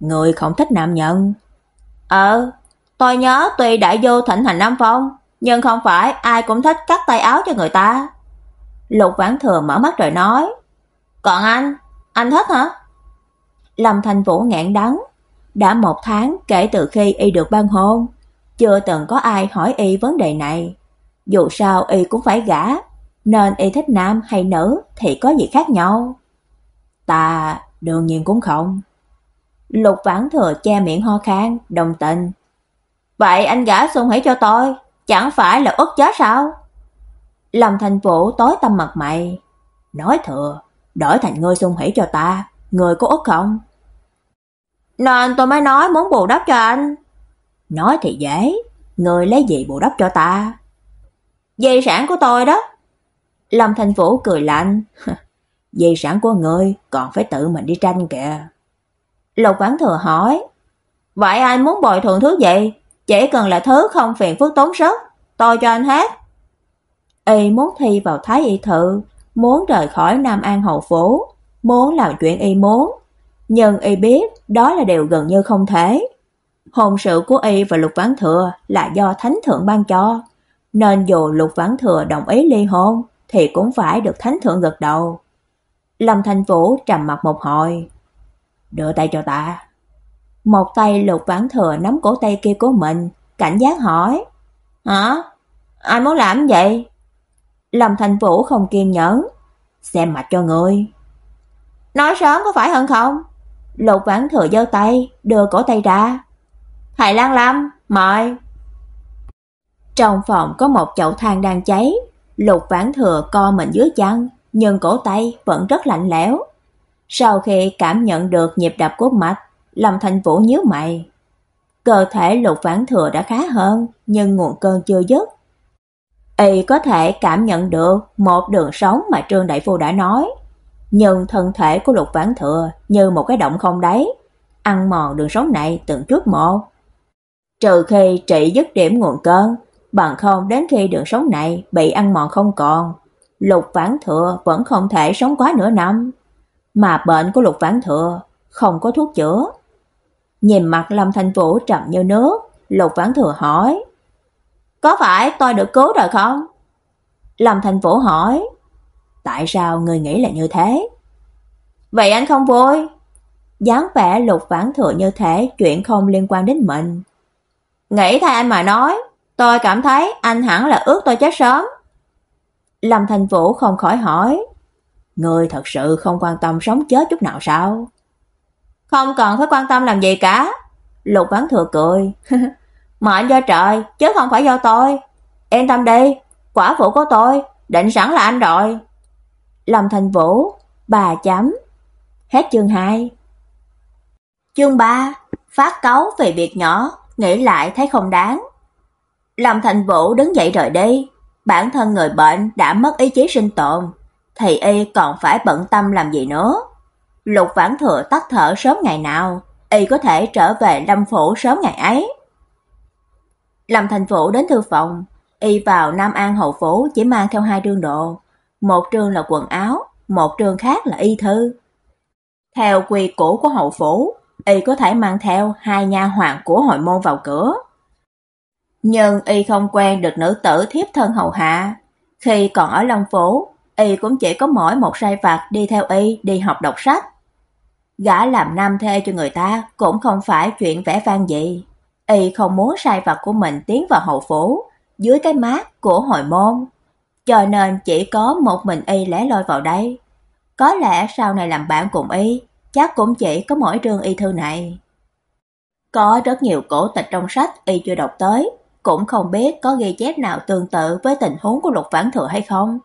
"Người không thích nam nhân?" "Ờ, tôi nhớ tuy đã vô thịnh hành Nam Phong, nhưng không phải ai cũng thích cắt tay áo cho người ta." Lục Vãn Thừa mở mắt rồi nói, "Còn anh, anh hết hả?" Lâm Thành Vũ ngạn đắng, đã một tháng kể từ khi y được ban hôn, chưa từng có ai hỏi y vấn đề này. Dù sao y cũng phải gả, nên y thích nam hay nữ thì có gì khác nhau. Ta đương nhiên cũng không. Lục Vãn Thừa che miệng ho khan, đồng tình. Vậy anh gả Xuân hãy cho tôi, chẳng phải là ức chết sao? Lâm Thành Vũ tối tâm mặt mày, nói thừa, đổi thành ngươi sung hỉ cho ta, người có ức không? Nên tôi mới nói muốn bù đắp cho anh. Nói thì dễ, người lấy gì bù đắp cho ta? Di sản của tôi đó. Lâm Thành Vũ cười lạnh. *laughs* Di sản của người còn phải tự mình đi tranh kìa. Lục Vãn Thừa hỏi. Vậy anh muốn bồi thường thứ gì? Chỉ cần là thứ không phiền phức tốn sức, tôi cho anh hết. Y muốn thi vào Thái Y Thự, muốn rời khỏi Nam An Hậu Phố, muốn làm chuyện y muốn, nhưng y biết đó là điều gần như không thể. Hôn sự của y và Lục Vãn Thừa là do Thánh Thượng ban cho, nên dù Lục Vãn Thừa đồng ý ly hôn thì cũng phải được Thánh Thượng gật đầu. Lâm Thành Vũ trầm mặt một hồi. Đưa tay cho ta. Một tay Lục Vãn Thừa nắm cổ tay kia của mình, cảnh giác hỏi. Hả? Ai muốn làm vậy? Lâm Thành Vũ không kiên nhẫn. Xem mặt cho người. Nói sớm có phải hơn không? Lục Vãn Thừa giơ tay, đưa cổ tay ra. "Thầy Lan Lâm, mời." Trong phòng có một chậu than đang cháy, Lục Vãn Thừa co mình dưới chăn, nhưng cổ tay vẫn rất lạnh lẽo. Sau khi cảm nhận được nhịp đập của mạch, Lâm Thành Vũ nhíu mày. Cơ thể Lục Vãn Thừa đã khá hơn, nhưng nguồn cơn chưa dứt. Y có thể cảm nhận được một đường sống mà Trương Đại Phu đã nói, nhưng thân thể của Lục Vãn Thừa như một cái động không đáy, ăn mòn đường sống này từng chút một. Trừ khi trị dứt điểm nguồn cơn, bằng không đến khi đường sống này bị ăn mòn không còn, Lục Vãn Thừa vẫn không thể sống quá nửa năm. Mà bệnh của Lục Vãn Thừa không có thuốc chữa. Nhìn mặt Lâm Thanh Vũ trầm như nước, Lục Vãn Thừa hỏi: "Có phải tôi được cứu rồi không?" Lâm thành Vũ hỏi: Tại sao người nghĩ là như thế? Vậy anh không vui? dáng vẻ lục vãn thừa như thế chuyện không liên quan đến mình. Nghĩ thay anh mà nói, tôi cảm thấy anh hẳn là ước tôi chết sớm. Lâm Thành Vũ không khỏi hỏi, người thật sự không quan tâm sống chết chút nào sao? Không cần phải quan tâm làm gì cả. Lục Vãn Thừa cười. *laughs* Mệnh do trời, chứ không phải do tôi. Yên tâm đi, quả phụ của tôi, định sẵn là anh rồi. Lâm Thành Vũ, bà chấm. Hết chương 2. Chương 3, phát cáu về việc nhỏ, nghĩ lại thấy không đáng. Lâm Thành Vũ đứng dậy rời đi, bản thân người bệnh đã mất ý chí sinh tồn, thì y còn phải bận tâm làm gì nữa. Lục Vãn Thừa tắt thở sớm ngày nào, y có thể trở về Lâm phủ sớm ngày ấy. Lâm Thành Vũ đến thư phòng, y vào Nam An hậu phủ chỉ mang theo hai trương đồ, một trương là quần áo, một trương khác là y thư. Theo quy củ của hậu phủ, y có thể mang theo hai nha hoàn của hội môn vào cửa. Nhưng y không quen được nữ tử thiếp thân hầu hạ. Khi còn ở Long Phủ, y cũng chỉ có mỗi một sai vặt đi theo y đi học đọc sách. Gã làm nam thê cho người ta cũng không phải chuyện vẻ vang gì. Y không muốn sai vặt của mình tiến vào hậu phủ, dưới cái mát của hội môn cho nên chỉ có một mình y lẻ loi vào đây. Có lẽ sau này làm bạn cùng y, chắc cũng chỉ có mỗi trường y thư này. Có rất nhiều cổ tịch trong sách y chưa đọc tới, cũng không biết có ghi chép nào tương tự với tình huống của Lục Vãn Thừa hay không.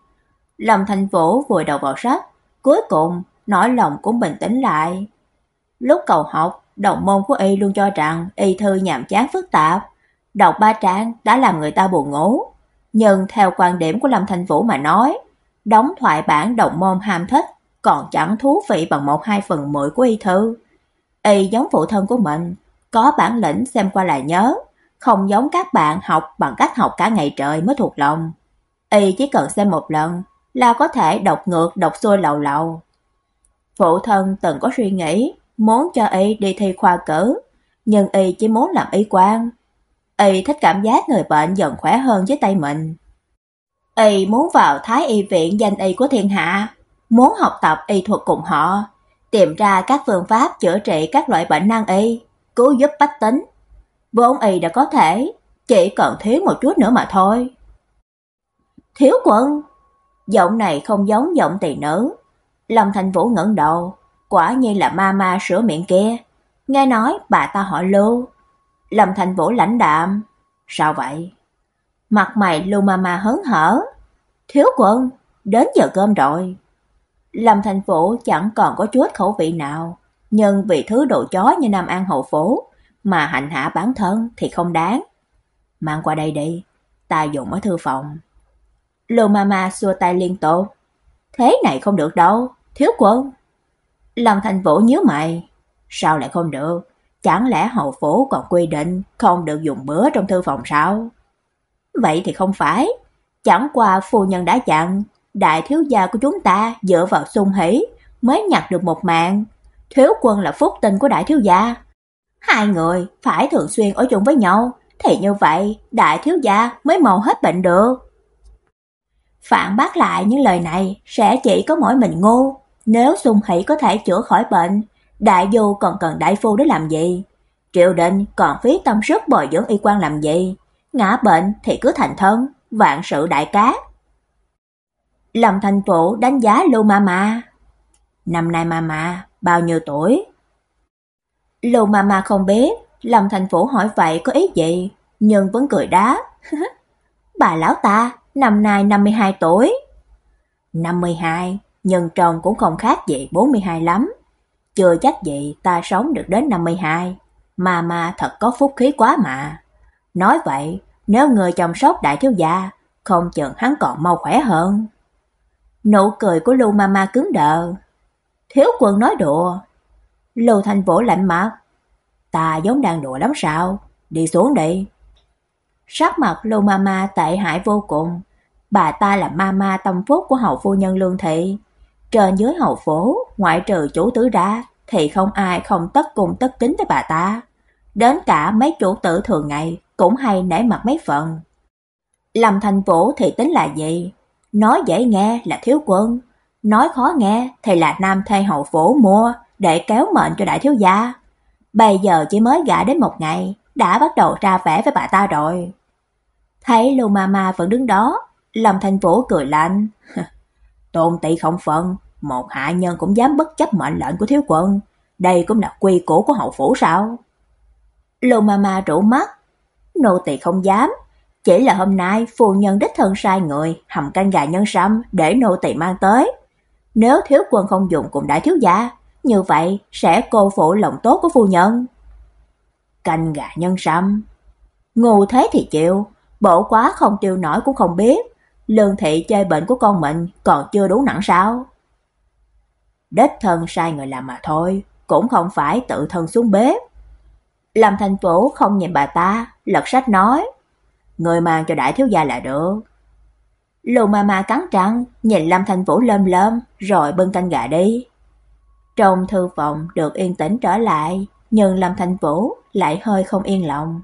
Lâm Thành Vũ vùi đầu vào sách, cuối cùng nỗi lòng cũng bình tĩnh lại. Lúc cầu học, đồng môn của y luôn cho rằng y thư nhàm chán phức tạp, đọc ba trang đã làm người ta buồn ngủ. Nhưng theo quan điểm của Lâm Thành Vũ mà nói, đóng thoại bản đồng môn ham thích còn chẳng thú vị bằng một hai phần mười của y thư. Y giống phụ thân của mình, có bản lĩnh xem qua là nhớ, không giống các bạn học bằng cách học cả ngày trời mới thuộc lòng. Y chỉ cần xem một lần là có thể đọc ngược đọc xuôi lầu lầu. Phụ thân từng có suy nghĩ muốn cho y đi thi khoa cử, nhưng y chỉ muốn làm y quan. Y thích cảm giác người bệnh dần khỏe hơn với tay mình. Y muốn vào Thái y viện danh y của thiên hạ, muốn học tập y thuật cùng họ, tìm ra các phương pháp chữa trị các loại bệnh nan y, cứu giúp bách tính. Vốn y đã có thể, chỉ cần thiếu một chút nữa mà thôi. Thiếu quân, giọng này không giống giọng tỷ nữ. Lâm Thành Vũ ngẩng đầu, quả nhiên là ma ma sửa miệng kia. Nghe nói bà ta họ Lô. Lâm Thành Vũ lãnh đạm, sao vậy? Mặt mày Lô ma ma hớn hở. Thiếu quân, đến giờ cơm rồi. Lâm Thành Vũ chẳng còn có chút khẩu vị nào, nhưng vì thứ đồ chó như Nam An hậu phố mà hành hạ bản thân thì không đáng. Mang qua đây đi, ta dùng ở thư phòng. Lô Mama xua tay liên tục. Thế này không được đâu, thiếu quân. Lâm Thành Vũ nhíu mày. Sao lại không được? Chẳng lẽ hậu phố còn quy định không được dùng bữa trong thư phòng sao? Vậy thì không phải. Chẳng qua phu nhân đã dặn, đại thiếu gia của chúng ta dựa vào sung hỷ mới nhặt được một mạng. Thiếu quân là phúc tinh của đại thiếu gia. Hai người phải thường xuyên ở chung với nhau, thì như vậy đại thiếu gia mới mau hết bệnh được. Phản bác lại những lời này sẽ chỉ có mỗi mình ngu. Nếu sung hỷ có thể chữa khỏi bệnh, đại du còn cần đại phu để làm gì? Triệu định còn phí tâm sức bồi dưỡng y quan làm gì? Ngã bệnh thì cứ thành thân, vạn sự đại cát. Lâm Thành Vũ đánh giá Lưu Mama. Năm nay Mama bao nhiêu tuổi? Lưu Mama không biết, Lâm Thành Vũ hỏi vậy có ý gì, nhưng vẫn cười đá. *laughs* Bà lão ta, năm nay 52 tuổi. 52, nhân trông cũng không khác gì 42 lắm. Chưa chắc gì ta sống được đến 52, mà mà thật có phúc khí quá mà. Nói vậy, nếu người chăm sóc đại thiếu gia, không chừng hắn còn mau khỏe hơn. Nụ cười của Lưu Mama cứng đờ. Thiếu quân nói đùa. Lưu Thanh Vũ lạnh mặt. Ta giống đang đùa lắm sao? Đi xuống đi. Sắc mặt Lưu Mama tệ hại vô cùng. Bà ta là mama tâm phúc của hậu phu nhân Lương Thị. Trên dưới hậu phố, ngoại trừ chủ tử ra, thì không ai không tất cùng tất kính với bà ta. Đến cả mấy chủ tử thường ngày cũng hay nể mặt mấy phần. Lâm Thành Vũ thì tính là gì? Nói dễ nghe là thiếu quân, nói khó nghe thì là nam thê hậu phủ mua để kéo mệnh cho đại thiếu gia. Bây giờ chỉ mới gả đến một ngày, đã bắt đầu ra vẻ với bà ta rồi. Thấy Lưu Mama vẫn đứng đó, Lâm Thành Vũ cười lạnh. *laughs* Tôn tị không phận, một hạ nhân cũng dám bất chấp mệnh lệnh của thiếu quân. Đây cũng là quy củ của hậu phủ sao? lô Mama rủ mắt. Nô tỳ không dám, chỉ là hôm nay phu nhân đích thân sai người hầm canh gà nhân sâm để nô tỳ mang tới. Nếu thiếu quân không dùng cùng đại thiếu gia, như vậy sẽ cô phụ lòng tốt của phu nhân. Canh gà nhân sâm. Ngu thế thì chịu, bộ quá không tiêu nổi cũng không biết. Lương thị chơi bệnh của con mình còn chưa đủ nặng sao? Đích thân sai người làm mà thôi, cũng không phải tự thân xuống bếp. Lâm Thành Vũ không nhìn bà ta, lật sách nói người mang cho đại thiếu gia là được. Lù ma ma cắn răng, nhìn Lâm Thành Vũ lơm lơm rồi bưng canh gà đi. Trong thư phòng được yên tĩnh trở lại, nhưng Lâm Thành Vũ lại hơi không yên lòng.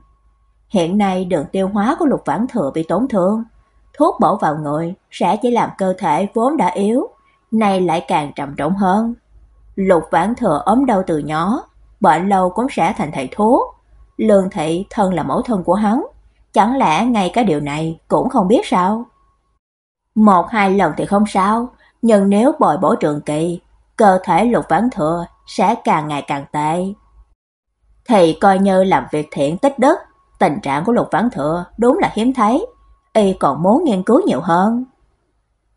Hiện nay đường tiêu hóa của Lục Vãn Thừa bị tổn thương, thuốc bổ vào người sẽ chỉ làm cơ thể vốn đã yếu, nay lại càng trầm trọng hơn. Lục Vãn Thừa ốm đau từ nhỏ, bệnh lâu cũng sẽ thành thầy thuốc. Lương thị thân là mẫu thân của hắn, Chẳng lẽ ngay cả điều này cũng không biết sao? Một hai lần thì không sao, nhưng nếu bồi bổ trường kỳ, cơ thể lục vãn thừa sẽ càng ngày càng tệ. Thì coi như làm việc thiện tích đức, tình trạng của lục vãn thừa đúng là hiếm thấy, y còn muốn nghiên cứu nhiều hơn.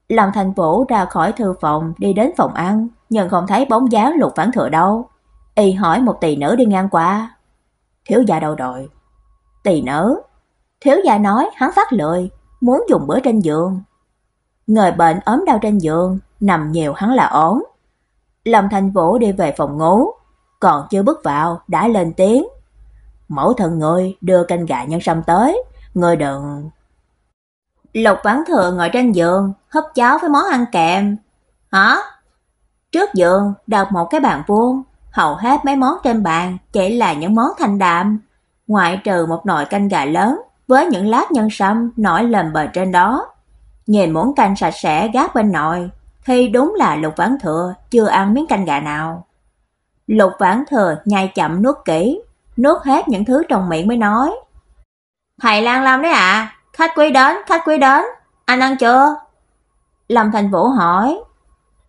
Lâm Thành Vũ ra khỏi thư phòng đi đến phòng ăn, nhưng không thấy bóng dáng lục vãn thừa đâu. Y hỏi một tỳ nữ đi ngang qua. Thiếu gia đâu rồi? Tỳ nữ. Thiếu gia nói hắn phát lười, muốn dùng bữa trên giường. Người bệnh ốm đau trên giường, nằm nhiều hắn là ổn. Lâm Thành Vũ đi về phòng ngủ, còn chưa bước vào đã lên tiếng. Mẫu thân người đưa canh gà nhân sâm tới, người đừng. Lục Vãn Thừa ngồi trên giường, hấp cháo với món ăn kèm. Hả? Trước giường đặt một cái bàn vuông, hầu hết mấy món trên bàn chỉ là những món thanh đạm, ngoại trừ một nồi canh gà lớn với những lát nhân sâm nổi lềm bềnh trên đó. Nhìn muỗng canh sạch sẽ gác bên nồi, thì đúng là Lục Vãn Thừa chưa ăn miếng canh gà nào. Lục Vãn Thừa nhai chậm nuốt kỹ, nuốt hết những thứ trong miệng mới nói. Thầy Lan lam đấy à, khách quý đến, khách quý đến, anh ăn chưa? Lâm Thành Vũ hỏi.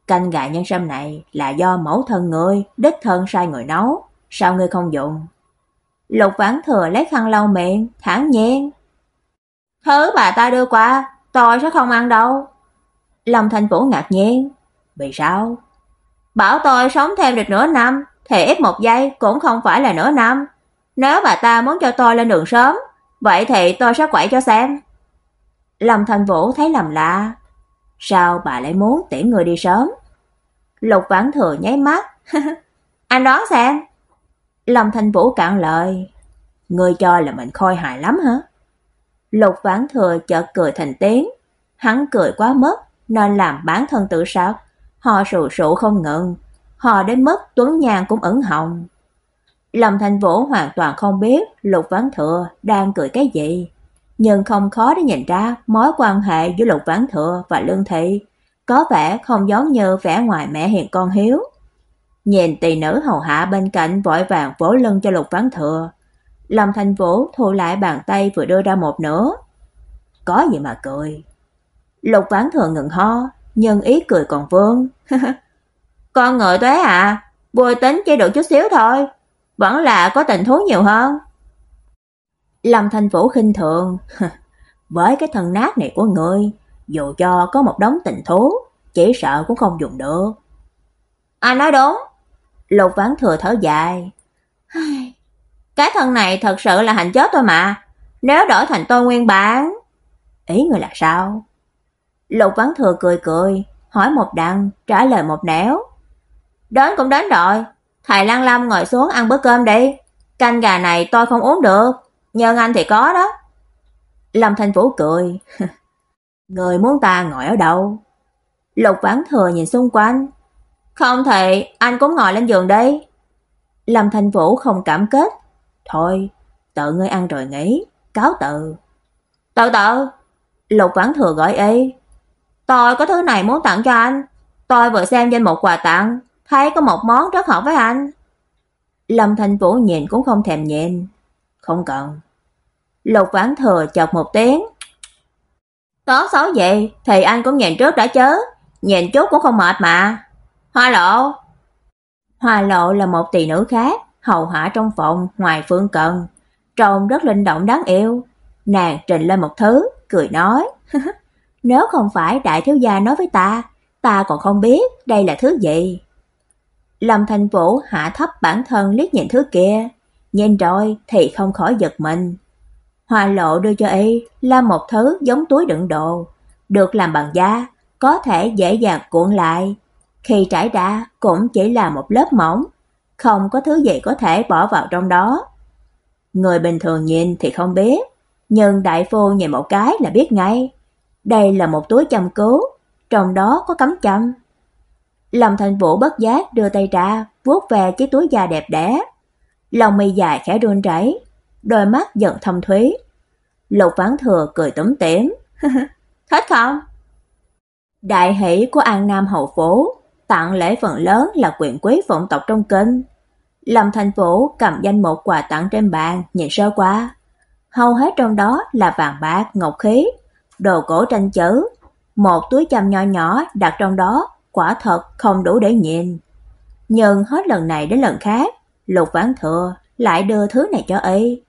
Canh gà nhân sâm này là do mẫu thân người, đích thân sai người nấu, sao ngươi không dùng? Lục Vãn Thừa lấy khăn lau miệng, thản nhiên. Thứ bà ta đưa qua, tôi sẽ không ăn đâu. Lâm Thành Vũ ngạc nhiên. Vì sao? Bảo tôi sống thêm được nửa năm, thì ít một giây cũng không phải là nửa năm. Nếu bà ta muốn cho tôi lên đường sớm, vậy thì tôi sẽ quậy cho xem. Lâm Thành Vũ thấy lầm lạ. Sao bà lại muốn tiễn người đi sớm? Lục Vãn Thừa nháy mắt. *laughs* Anh đoán xem. Lâm Thành Vũ cạn lời. Ngươi cho là mình khôi hài lắm hả? Lục Vãn Thừa chợt cười thành tiếng. Hắn cười quá mức, nên làm bản thân tự sát. Họ sụ sụ không ngừng. Họ đến mức Tuấn Nhàn cũng ẩn hồng. Lâm Thành Vũ hoàn toàn không biết Lục Vãn Thừa đang cười cái gì, nhưng không khó để nhìn ra mối quan hệ giữa Lục Vãn Thừa và Lương Thị có vẻ không giống như vẻ ngoài mẹ hiền con hiếu. Nhìn tỷ nữ hầu hạ bên cạnh vội vàng vỗ lưng cho Lục Vãn Thừa, Lâm Thành Vũ thu lại bàn tay vừa đưa ra một nửa. Có gì mà cười. Lục Vãn Thừa ngừng ho, nhưng ý cười còn vương. *laughs* Con ngợi tuế à, vui tính chỉ được chút xíu thôi, vẫn là có tình thú nhiều hơn. Lâm Thành Vũ khinh thường, *laughs* với cái thân nát này của ngươi, dù cho có một đống tình thú, chỉ sợ cũng không dùng được. Anh nói đúng. Lục Vãn Thừa thở dài. Cái thân này thật sự là hành chết tôi mà. Nếu đổi thành tôi nguyên bản. Ý người là sao? Lục Vãn Thừa cười cười, hỏi một đằng, trả lời một nẻo. Đến cũng đến rồi, thầy Lan Lâm ngồi xuống ăn bữa cơm đi. Canh gà này tôi không uống được, nhưng anh thì có đó. Lâm Thanh Vũ cười. *laughs* Người muốn ta ngồi ở đâu? Lục Vãn Thừa nhìn xung quanh. Không thì anh cũng ngồi lên giường đi. Lâm Thanh Vũ không cảm kết. Thôi, tự ngươi ăn rồi nghỉ, cáo từ. Tự tự. Lục Vãn Thừa gọi y. Tôi có thứ này muốn tặng cho anh. Tôi vừa xem danh một quà tặng, thấy có một món rất hợp với anh. Lâm Thanh Vũ nhìn cũng không thèm nhìn. Không cần. Lục Vãn Thừa chọc một tiếng. Tốt xấu vậy thì anh cũng nhìn trước đã chớ, nhìn chút cũng không mệt mà. Hoa Lộ. Hoa Lộ là một tỷ nữ khác, hầu hạ trong phòng ngoài Phương Cần, trông rất linh động đáng yêu. Nàng trình lên một thứ, cười nói: *laughs* "Nếu không phải đại thiếu gia nói với ta, ta còn không biết đây là thứ gì." Lâm Thành Vũ hạ thấp bản thân liếc nhìn thứ kia, nhìn rồi thì không khỏi giật mình. Hoa lộ đưa cho y là một thứ giống túi đựng đồ, được làm bằng da, có thể dễ dàng cuộn lại. Khi trải ra cũng chỉ là một lớp mỏng, không có thứ gì có thể bỏ vào trong đó. Người bình thường nhìn thì không biết, nhưng đại phu nhìn một cái là biết ngay. Đây là một túi châm cứu, trong đó có cắm châm. Lâm Thành Vũ bất giác đưa tay ra, vuốt về chiếc túi da đẹp đẽ. Lòng mày dài khẽ run rẩy, đôi mắt giận thâm thúy. Lục Vãn Thừa cười tủm tỉm, *laughs* "Thích không?" Đại hỷ của An Nam hậu phố, tặng lễ phần lớn là quyền quý vọng tộc trong kinh. Lâm Thành Vũ cầm danh một quà tặng trên bàn, nhìn sơ qua. Hầu hết trong đó là vàng bạc, ngọc khí, đồ cổ tranh chữ, một túi châm nho nhỏ đặt trong đó quả thật không đủ để nhìn. Nhưng hết lần này đến lần khác, Lục Vãn Thừa lại đưa thứ này cho y.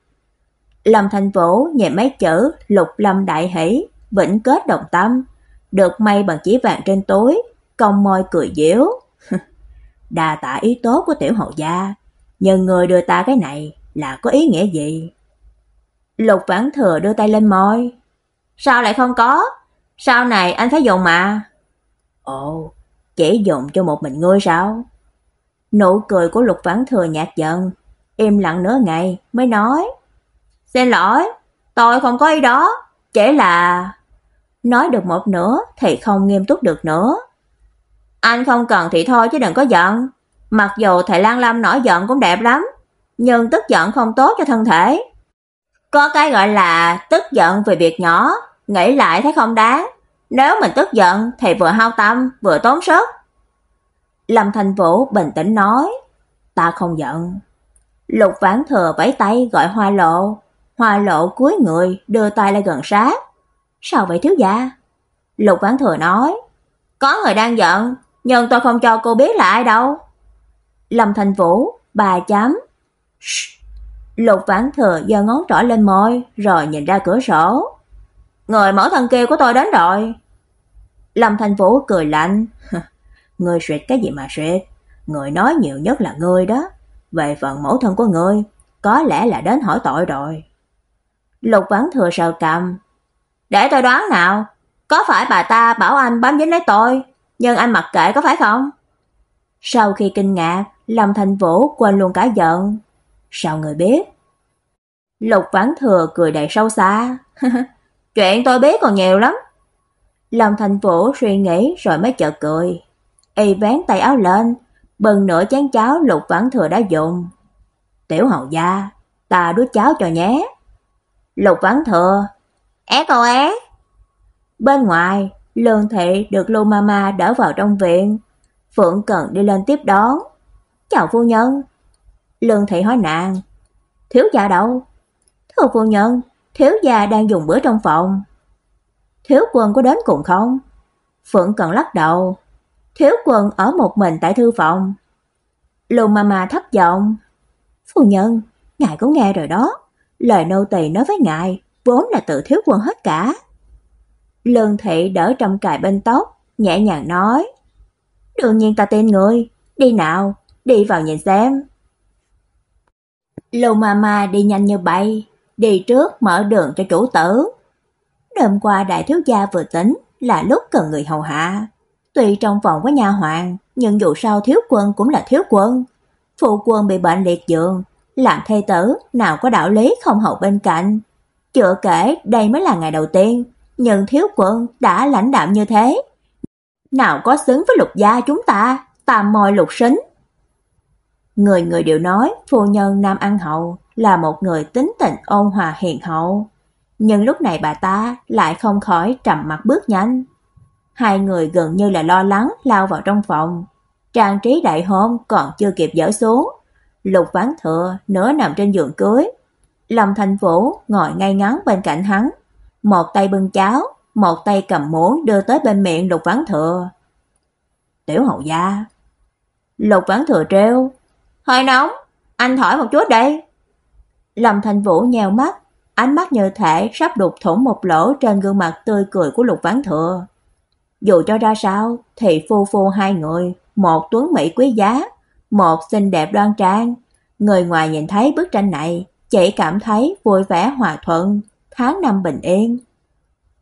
Lâm Thành Vũ nhìn mấy chữ Lục Lâm Đại Hỷ, vĩnh kết đồng tâm, được may bằng chỉ vàng trên túi, cong môi cười giễu. *laughs* Đa tạ ý tốt của tiểu hậu gia, Nhưng người đưa ta cái này là có ý nghĩa gì? Lục Vãn Thừa đưa tay lên môi. Sao lại không có? Sau này anh phải dùng mà. Ồ, dễ dồn cho một mình ngươi sao? Nụ cười của Lục Vãn Thừa nhạt dần, im lặng nửa ngày mới nói: "Xin lỗi, tôi không có ý đó, chỉ là..." Nói được một nửa thì không nghiêm túc được nữa. Anh không cần thì thôi chứ đừng có giận. Mặc dù thầy Lan Lâm nổi giận cũng đẹp lắm, nhưng tức giận không tốt cho thân thể. Có cái gọi là tức giận về việc nhỏ, nghĩ lại thấy không đáng. Nếu mình tức giận thì vừa hao tâm, vừa tốn sức. Lâm Thành Vũ bình tĩnh nói, ta không giận. Lục Vãn Thừa vẫy tay gọi Hoa Lộ, Hoa Lộ cúi người đưa tay lại gần sát. "Sao vậy thiếu gia?" Lục Vãn Thừa nói, "Có người đang giận, nhưng tôi không cho cô biết là ai đâu." Lâm Thành Vũ, bà chấm. Lục Vãn Thừa giơ ngón trỏ lên môi, rồi nhìn ra cửa sổ. "Người mẫu thân kia của tôi đến rồi." Lâm Thành Vũ cười lạnh, *laughs* "Ngươi suýt cái gì mà suýt, người nói nhiều nhất là ngươi đó, về phần mẫu thân của ngươi, có lẽ là đến hỏi tội rồi." Lục Vãn Thừa sờ cằm, "Để tôi đoán nào, có phải bà ta bảo anh bám dính lấy tôi, nhưng anh mặc kệ có phải không?" Sau khi kinh ngạc, Lâm Thành Vũ quên luôn cả giận. "Sao người biết?" Lục Vãn Thừa cười đầy sâu xa, *laughs* "Chuyện tôi biết còn nhiều lắm." Lâm Thành Vũ suy nghĩ rồi mới chợt cười. Y vén tay áo lên, bừng nửa chén cháo Lục Vãn Thừa đã dùng. "Tiểu hầu gia, ta đút cháo cho nhé." Lục Vãn Thừa, "É cô é." Bên ngoài, Lương Thị được Lưu Mama đỡ vào trong viện. Phượng Cần đi lên tiếp đón. "Chào phu nhân." Lương Thị hỏi nàng, "Thiếu gia đâu?" "Thưa phu nhân, thiếu gia đang dùng bữa trong phòng." Thiếu quân có đến cùng không? Phượng Cần lắc đầu. Thiếu quân ở một mình tại thư phòng. Lưu Mama thấp giọng. Phu nhân, ngài cũng nghe rồi đó. Lời nô tỳ nói với ngài, vốn là tự thiếu quân hết cả. Lương thị đỡ trầm cài bên tóc, nhẹ nhàng nói. Đương nhiên ta tin người, đi nào, đi vào nhìn xem. Lưu Mama đi nhanh như bay, đi trước mở đường cho chủ tử. Đêm qua đại thiếu gia vừa tính là lúc cần người hầu hạ. Tuy trong phòng có nha hoàn, nhưng dù sao thiếu quân cũng là thiếu quân. Phụ quân bị bệnh liệt giường, làm thê tử nào có đạo lý không hầu bên cạnh. Chưa kể đây mới là ngày đầu tiên, nhưng thiếu quân đã lãnh đạm như thế. Nào có xứng với lục gia chúng ta, tạm mồi lục sính. Người người đều nói phu nhân Nam An Hậu là một người tính tình ôn hòa hiền hậu nhưng lúc này bà ta lại không khỏi trầm mặt bước nhanh. Hai người gần như là lo lắng lao vào trong phòng. Trang trí đại hôn còn chưa kịp dỡ xuống. Lục Vãn Thừa nửa nằm trên giường cưới. Lâm Thành Vũ ngồi ngay ngắn bên cạnh hắn, một tay bưng cháo, một tay cầm muỗng đưa tới bên miệng Lục Vãn Thừa. "Tiểu hậu gia." Lục Vãn Thừa trêu, "Hơi nóng, anh thổi một chút đây." Lâm Thành Vũ nheo mắt, ánh mắt như thể sắp đục thủng một lỗ trên gương mặt tươi cười của Lục Vãn Thừa. Dù cho ra sao thì phu phu hai người, một tuấn mỹ quý giá, một xinh đẹp đoan trang, người ngoài nhìn thấy bức tranh này chỉ cảm thấy vui vẻ hòa thuận, tháng năm bình yên.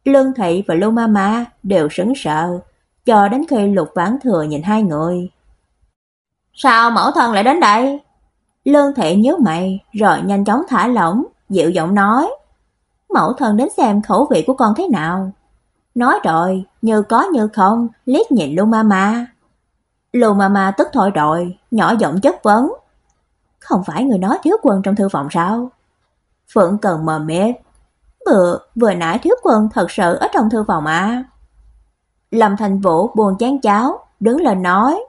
Lương Thị và Lưu Mama đều sững sờ, cho đến khi Lục Vãn Thừa nhìn hai người. Sao mẫu thân lại đến đây? Lương Thị nhớ mày, rồi nhanh chóng thả lỏng, dịu giọng nói. Mẫu thân đến xem khẩu vị của con thế nào. Nói rồi, như có như không, liếc nhìn Lu Mama. Lu Mama tức thôi rồi, nhỏ giọng chất vấn. Không phải người nói thiếu quân trong thư phòng sao? Phượng Cần mờ mịt. Vừa, vừa nãy thiếu quân thật sự ở trong thư phòng à? Lâm Thành Vũ buồn chán cháo, đứng lên nói.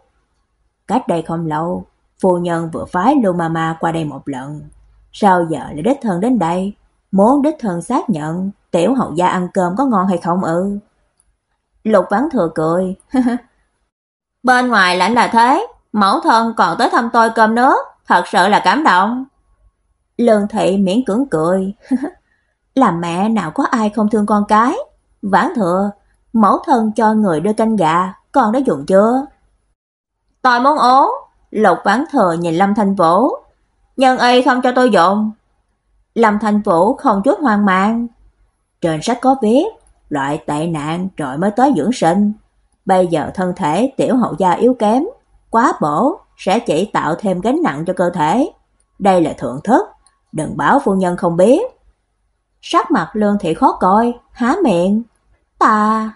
Cách đây không lâu, phu nhân vừa phái Lu Mama qua đây một lần. Sao giờ lại đích thân đến đây? Muốn đích thân xác nhận tiểu hậu gia ăn cơm có ngon hay không ư? Lục Vãn Thừa cười. *laughs* Bên ngoài lạnh là thế, mẫu thân còn tới thăm tôi cơm nước, thật sự là cảm động. Lương Thị miễn cưỡng cười. *laughs* Làm mẹ nào có ai không thương con cái? Vãn Thừa, mẫu thân cho người đưa canh gà, con đã dùng chưa? Tôi muốn uống. Lục Vãn Thừa nhìn Lâm Thanh Vũ, nhân y không cho tôi dùng. Lâm Thành Vũ không chút hoang mang. Trên sách có viết, loại tệ nạn rồi mới tới dưỡng sinh. Bây giờ thân thể tiểu hậu gia yếu kém, quá bổ sẽ chỉ tạo thêm gánh nặng cho cơ thể. Đây là thượng thức, đừng bảo phu nhân không biết. Sắc mặt Lương thị khó coi, há miệng. Ta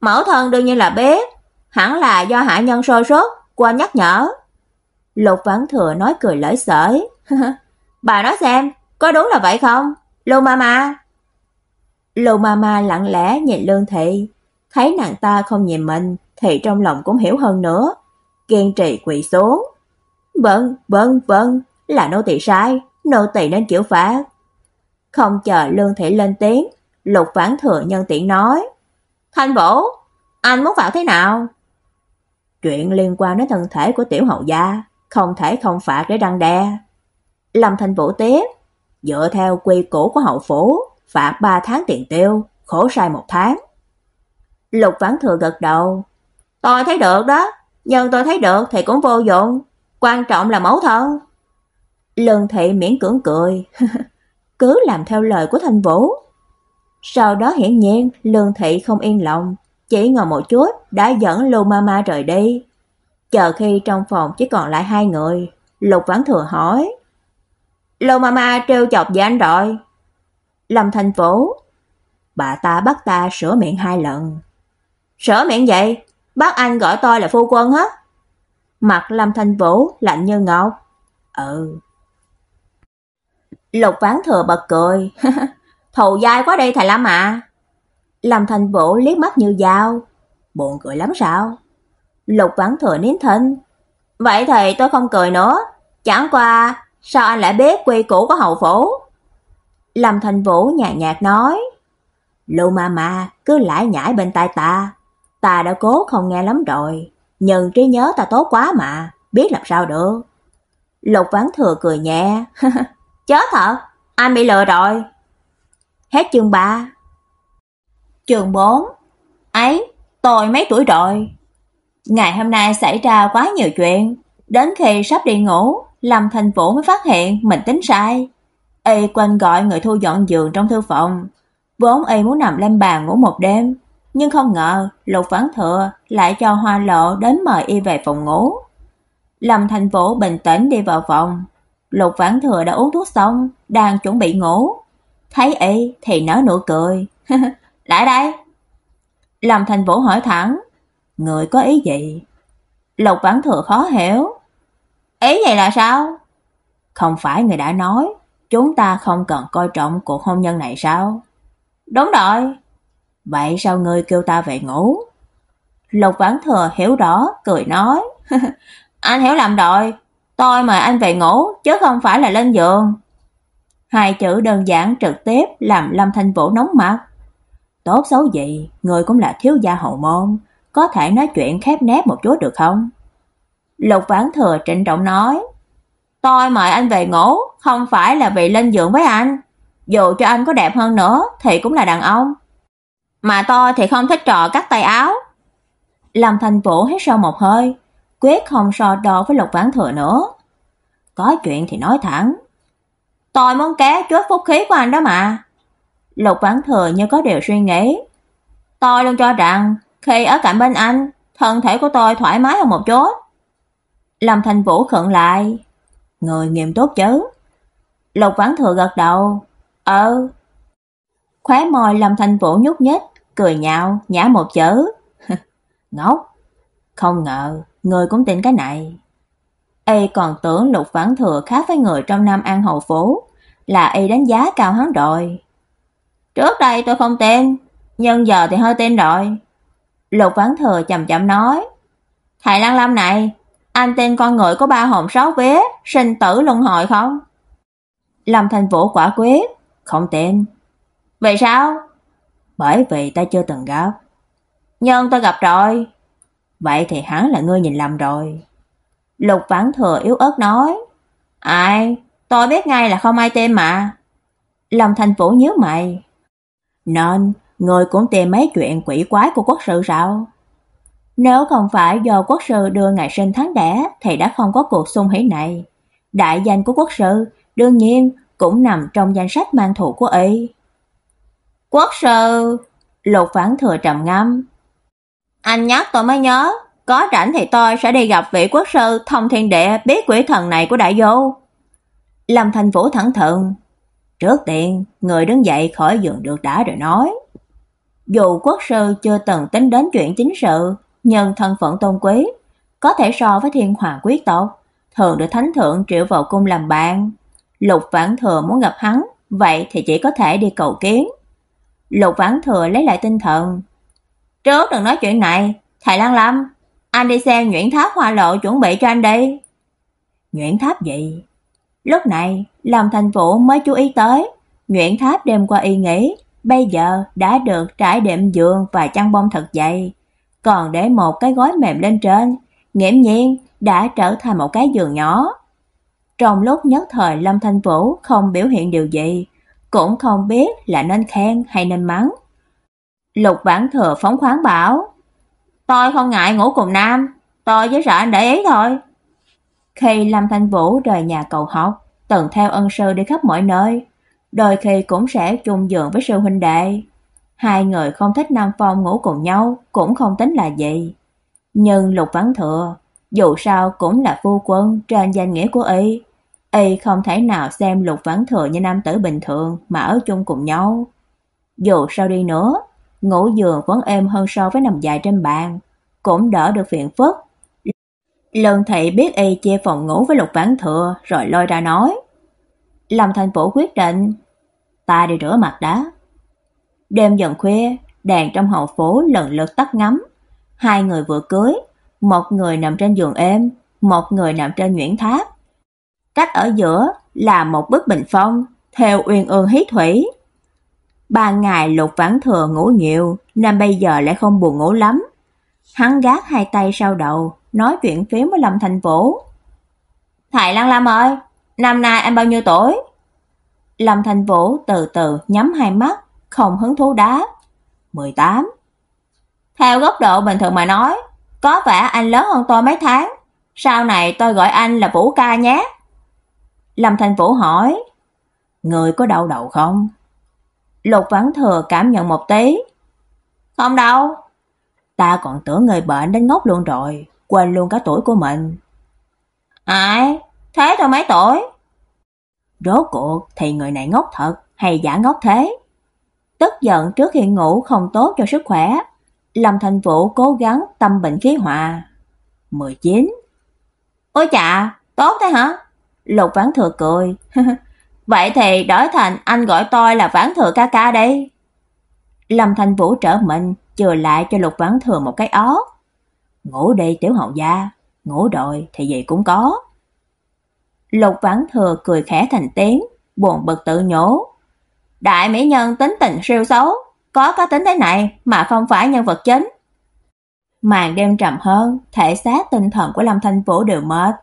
Mẫu thân đương nhiên là biết, hẳn là do hạ nhân sôi sốt, qua nhắc nhở. Lục Vãn Thừa nói cười lởi sởi. *laughs* Bà nói xem, có đúng là vậy không? Lô mama. Lô mama lặng lẽ nhìn Lương Thị, thấy nàng ta không nhìn mình thì trong lòng cũng hiểu hơn nữa, kiên trì quỳ xuống. "Vâng, vâng, vâng, là nô tỳ sai, nô tỳ nên chịu phạt." Không chờ Lương Thị lên tiếng, Lục Vãn Thừa nhân tiện nói: "Thanh Vũ, anh muốn phạt thế nào?" Chuyện liên quan đến thân thể của tiểu hậu gia, không thể không phạt để đăng đe. Lâm Thanh Vũ tiếp, dựa theo quy củ của hậu phủ, phạt 3 tháng tiền tiêu, khổ sai một tháng. Lục Vãn Thừa gật đầu, tôi thấy được đó, nhưng tôi thấy được thì cũng vô dụng, quan trọng là mẫu thân. Lương Thị miễn cưỡng cười, *laughs* cứ làm theo lời của Thanh Vũ. Sau đó hiển nhiên Lương Thị không yên lòng, chỉ ngồi một chút đã dẫn Lưu Mama rời đi. Chờ khi trong phòng chỉ còn lại hai người, Lục Vãn Thừa hỏi: lô Mama trêu chọc gì anh rồi?" Lâm Thành Vũ: "Bà ta bắt ta sửa miệng hai lần." "Sửa miệng vậy? Bác anh gọi tôi là phu quân hết?" Mặt Lâm Thành Vũ lạnh như ngọc. "Ừ." Lục Vãn Thừa bật cười. *laughs* "Thù dai quá đây thầy Lâm ạ." Lâm Thành Vũ liếc mắt như dao, buồn cười lắm sao? Lục Vãn Thừa nín thinh. Vậy thì tôi không cười nữa, chẳng qua sao anh lại biết quy củ của hậu phủ? Lâm Thành Vũ nhàn nhạt nói, "Lô ma ma cứ lải nhải bên tai ta, ta đã cố không nghe lắm rồi, nhưng trí nhớ ta tốt quá mà, biết làm sao được. Lục Vãn Thừa cười nhẹ, *laughs* chớ thật, anh bị lừa rồi. Hết chương 3 Chương 4 Ấy, tôi mấy tuổi rồi? Ngày hôm nay xảy ra quá nhiều chuyện, đến khi sắp đi ngủ, Lâm Thành Vũ mới phát hiện mình tính sai. Y quanh gọi người thu dọn giường trong thư phòng, vốn y muốn nằm lên bàn ngủ một đêm, nhưng không ngờ Lục Vãn Thừa lại cho Hoa Lộ đến mời y về phòng ngủ. Lâm Thành Vũ bình tĩnh đi vào phòng, Lục Vãn Thừa đã uống thuốc xong, đang chuẩn bị ngủ. Thấy y thì nở nụ cười. *laughs* Lại đây. Lâm Thành Vũ hỏi thẳng, người có ý gì? Lục Vãn Thừa khó hiểu. Ý vậy là sao? Không phải người đã nói, chúng ta không cần coi trọng cuộc hôn nhân này sao? Đúng rồi. Vậy sao ngươi kêu ta về ngủ? Lục Vãn Thừa hiểu rõ, cười nói. *laughs* anh hiểu lầm rồi, tôi mời anh về ngủ, chứ không phải là lên giường. Hai chữ đơn giản trực tiếp làm Lâm Thanh Vũ nóng mặt. Tốt xấu gì, người cũng là thiếu gia hậu môn, có thể nói chuyện khép nép một chút được không? Lục Vãn Thừa trịnh trọng nói, tôi mời anh về ngủ, không phải là vì lên giường với anh. Dù cho anh có đẹp hơn nữa thì cũng là đàn ông. Mà tôi thì không thích trò cắt tay áo. Lâm Thành Vũ hít sâu một hơi, quyết không so đo với Lục Vãn Thừa nữa. Có chuyện thì nói thẳng. Tôi muốn ké chút phúc khí của anh đó mà. Lục Vãn Thừa như có điều suy nghĩ. Tôi luôn cho rằng khi ở cạnh bên anh, thân thể của tôi thoải mái hơn một chút. Lâm Thành Vũ khựng lại. Người nghiêm túc chứ. Lục Vãn Thừa gật đầu. Ừ. Khóe môi Lâm Thành Vũ nhúc nhích, cười nhạo, nhả một chữ. *laughs* Ngốc. Không ngờ, người cũng tin cái này. Y còn tưởng Lục Vãn Thừa khác với người trong Nam An Hầu Phố, là Y đánh giá cao hắn rồi. Trước đây tôi không tin, nhưng giờ thì hơi tin rồi. Lục Vãn Thừa chậm chậm nói, Thầy Lăng Lâm này, anh tên con người có ba hồn sáu vế, sinh tử luân hồi không? Lâm Thành Vũ quả quyết, không tên vậy sao? Bởi vì ta chưa từng gặp. Nhưng ta gặp rồi. Vậy thì hắn là ngươi nhìn lầm rồi. Lục Vãn Thừa yếu ớt nói, Ai, tôi biết ngay là không ai tên mà. Lâm Thành Vũ nhớ mày. Nên, người cũng tìm mấy chuyện quỷ quái của quốc sư sao? Nếu không phải do quốc sư đưa ngày sinh tháng đẻ thì đã không có cuộc xung hỷ này. Đại danh của quốc sư đương nhiên cũng nằm trong danh sách mang thủ của y. Quốc sư, Lục phản Thừa trầm ngâm. Anh nhắc tôi mới nhớ, có rảnh thì tôi sẽ đi gặp vị quốc sư thông thiên địa biết quỷ thần này của đại vô. Lâm Thành Vũ thẳng thừng. Trước tiên, người đứng dậy khỏi giường được đã rồi nói. Dù quốc sư chưa từng tính đến chuyện chính sự, nhưng thân phận tôn quý, có thể so với thiên hoàng quý tộc, thường được thánh thượng triệu vào cung làm bạn. Lục Vãn Thừa muốn gặp hắn, vậy thì chỉ có thể đi cầu kiến. Lục Vãn Thừa lấy lại tinh thần. Trước đừng nói chuyện này, thầy lang Lâm, anh đi xem nguyễn tháp hoa lộ chuẩn bị cho anh đi. nguyễn tháp gì? Lúc này, Lâm Thành Vũ mới chú ý tới, nguyễn tháp đêm qua y nghĩ, bây giờ đã được trải đệm giường và chăn bông thật dày, còn để một cái gối mềm lên trên, nghiễm nhiên đã trở thành một cái giường nhỏ. Trong lúc nhất thời Lâm Thanh Vũ không biểu hiện điều gì, cũng không biết là nên khen hay nên mắng. Lục Vãn Thừa phóng khoáng bảo, tôi không ngại ngủ cùng nam, tôi chỉ sợ anh để ý thôi. Khi Lâm Thanh Vũ rời nhà cầu học, từng theo ân sư đi khắp mọi nơi, đôi khi cũng sẽ chung giường với sư huynh đệ. Hai người không thích Nam Phong ngủ cùng nhau cũng không tính là gì. Nhưng Lục Vãn Thừa, dù sao cũng là phu quân trên danh nghĩa của y, y không thể nào xem Lục Vãn Thừa như nam tử bình thường mà ở chung cùng nhau. Dù sao đi nữa, ngủ giường vẫn êm hơn so với nằm dài trên bàn, cũng đỡ được phiền phức. Lần thị biết y chia phòng ngủ với Lục Vãn Thừa rồi lôi ra nói. Lâm Thành Vũ quyết định, ta đi rửa mặt đã. Đêm dần khuya, đèn trong hậu phố lần lượt tắt ngắm. Hai người vừa cưới, một người nằm trên giường êm, một người nằm trên nhuyễn tháp. Cách ở giữa là một bức bình phong, theo uyên ương hí thủy. Ba ngày lục vãn thừa ngủ nhiều, nên bây giờ lại không buồn ngủ lắm. Hắn gác hai tay sau đầu, nói chuyện phía với Lâm Thành Vũ. Thầy Lăng Lam ơi, năm nay anh bao nhiêu tuổi? Lâm Thành Vũ từ từ nhắm hai mắt, không hứng thú đá. 18. Theo góc độ bình thường mà nói, có vẻ anh lớn hơn tôi mấy tháng. Sau này tôi gọi anh là Vũ ca nhé. Lâm Thành Vũ hỏi, Người có đau đầu không? Lục Vãn Thừa cảm nhận một tí. Không đâu. Ta còn tưởng người bệnh đến ngốc luôn rồi, quên luôn cả tuổi của mình. Ai? Thế thôi mấy tuổi? Rốt cuộc thì người này ngốc thật hay giả ngốc thế? Tức giận trước khi ngủ không tốt cho sức khỏe. Lâm Thành Vũ cố gắng tâm bệnh khí hòa. 19. Ôi chà, tốt thế hả? Lục Vãn Thừa cười. *laughs* Vậy thì đổi thành anh gọi tôi là Vãn Thừa ca ca đây. Lâm Thành Vũ trở mình, chừa lại cho Lục Vãn Thừa một cái ó. Ngủ đi tiểu hậu gia, ngủ rồi thì gì cũng có. Lục Vãn Thừa cười khẽ thành tiếng, buồn bực tự nhủ. Đại mỹ nhân tính tình siêu xấu, có cá tính thế này mà không phải nhân vật chính. Màn đêm trầm hơn, thể xác tinh thần của Lâm Thanh Vũ đều mệt.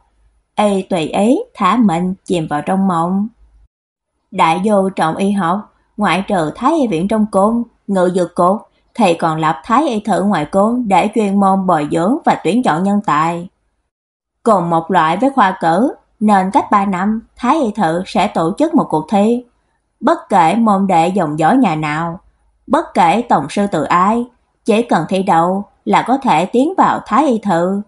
Y tùy ý thả mình chìm vào trong mộng. Đại vô trọng y học, ngoại trừ Thái y viện trong côn, ngự dược cột, thì còn lập Thái y thử ngoài côn để chuyên môn bồi dưỡng và tuyển chọn nhân tài. Cùng một loại với khoa cử, nên cách 3 năm, Thái y thự sẽ tổ chức một cuộc thi. Bất kể môn đệ dòng dõi nhà nào, bất kể tổng sư từ ai, chỉ cần thi đậu là có thể tiến vào Thái y thự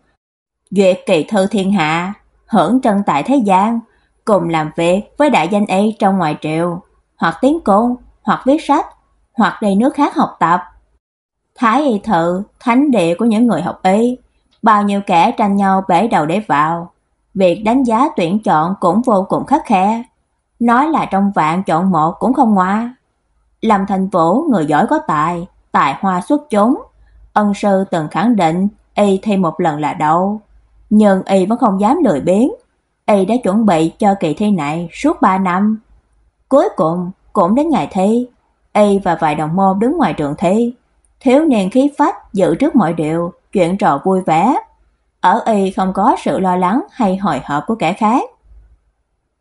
Duyệt kỳ thư thiên hạ, hưởng trân tại thế gian, cùng làm việc với đại danh y trong ngoài triều, hoặc tiến côn, hoặc viết sách, hoặc đi nước khác học tập. Thái y thự, thánh địa của những người học y, bao nhiêu kẻ tranh nhau bể đầu để vào. Việc đánh giá tuyển chọn cũng vô cùng khắc khe. Nói là trong vạn chọn một cũng không ngoa. Lâm Thành Vũ người giỏi có tài, tài hoa xuất chúng. Ân sư từng khẳng định y thi một lần là đâu. Nhưng y vẫn không dám lười biếng. Y đã chuẩn bị cho kỳ thi này suốt 3 năm. Cuối cùng cũng đến ngày thi, y và vài đồng môn đứng ngoài trường thi. Thiếu niên khí phách giữ trước mọi điều, chuyện trò vui vẻ. Ở y không có sự lo lắng hay hồi hộp của kẻ khác.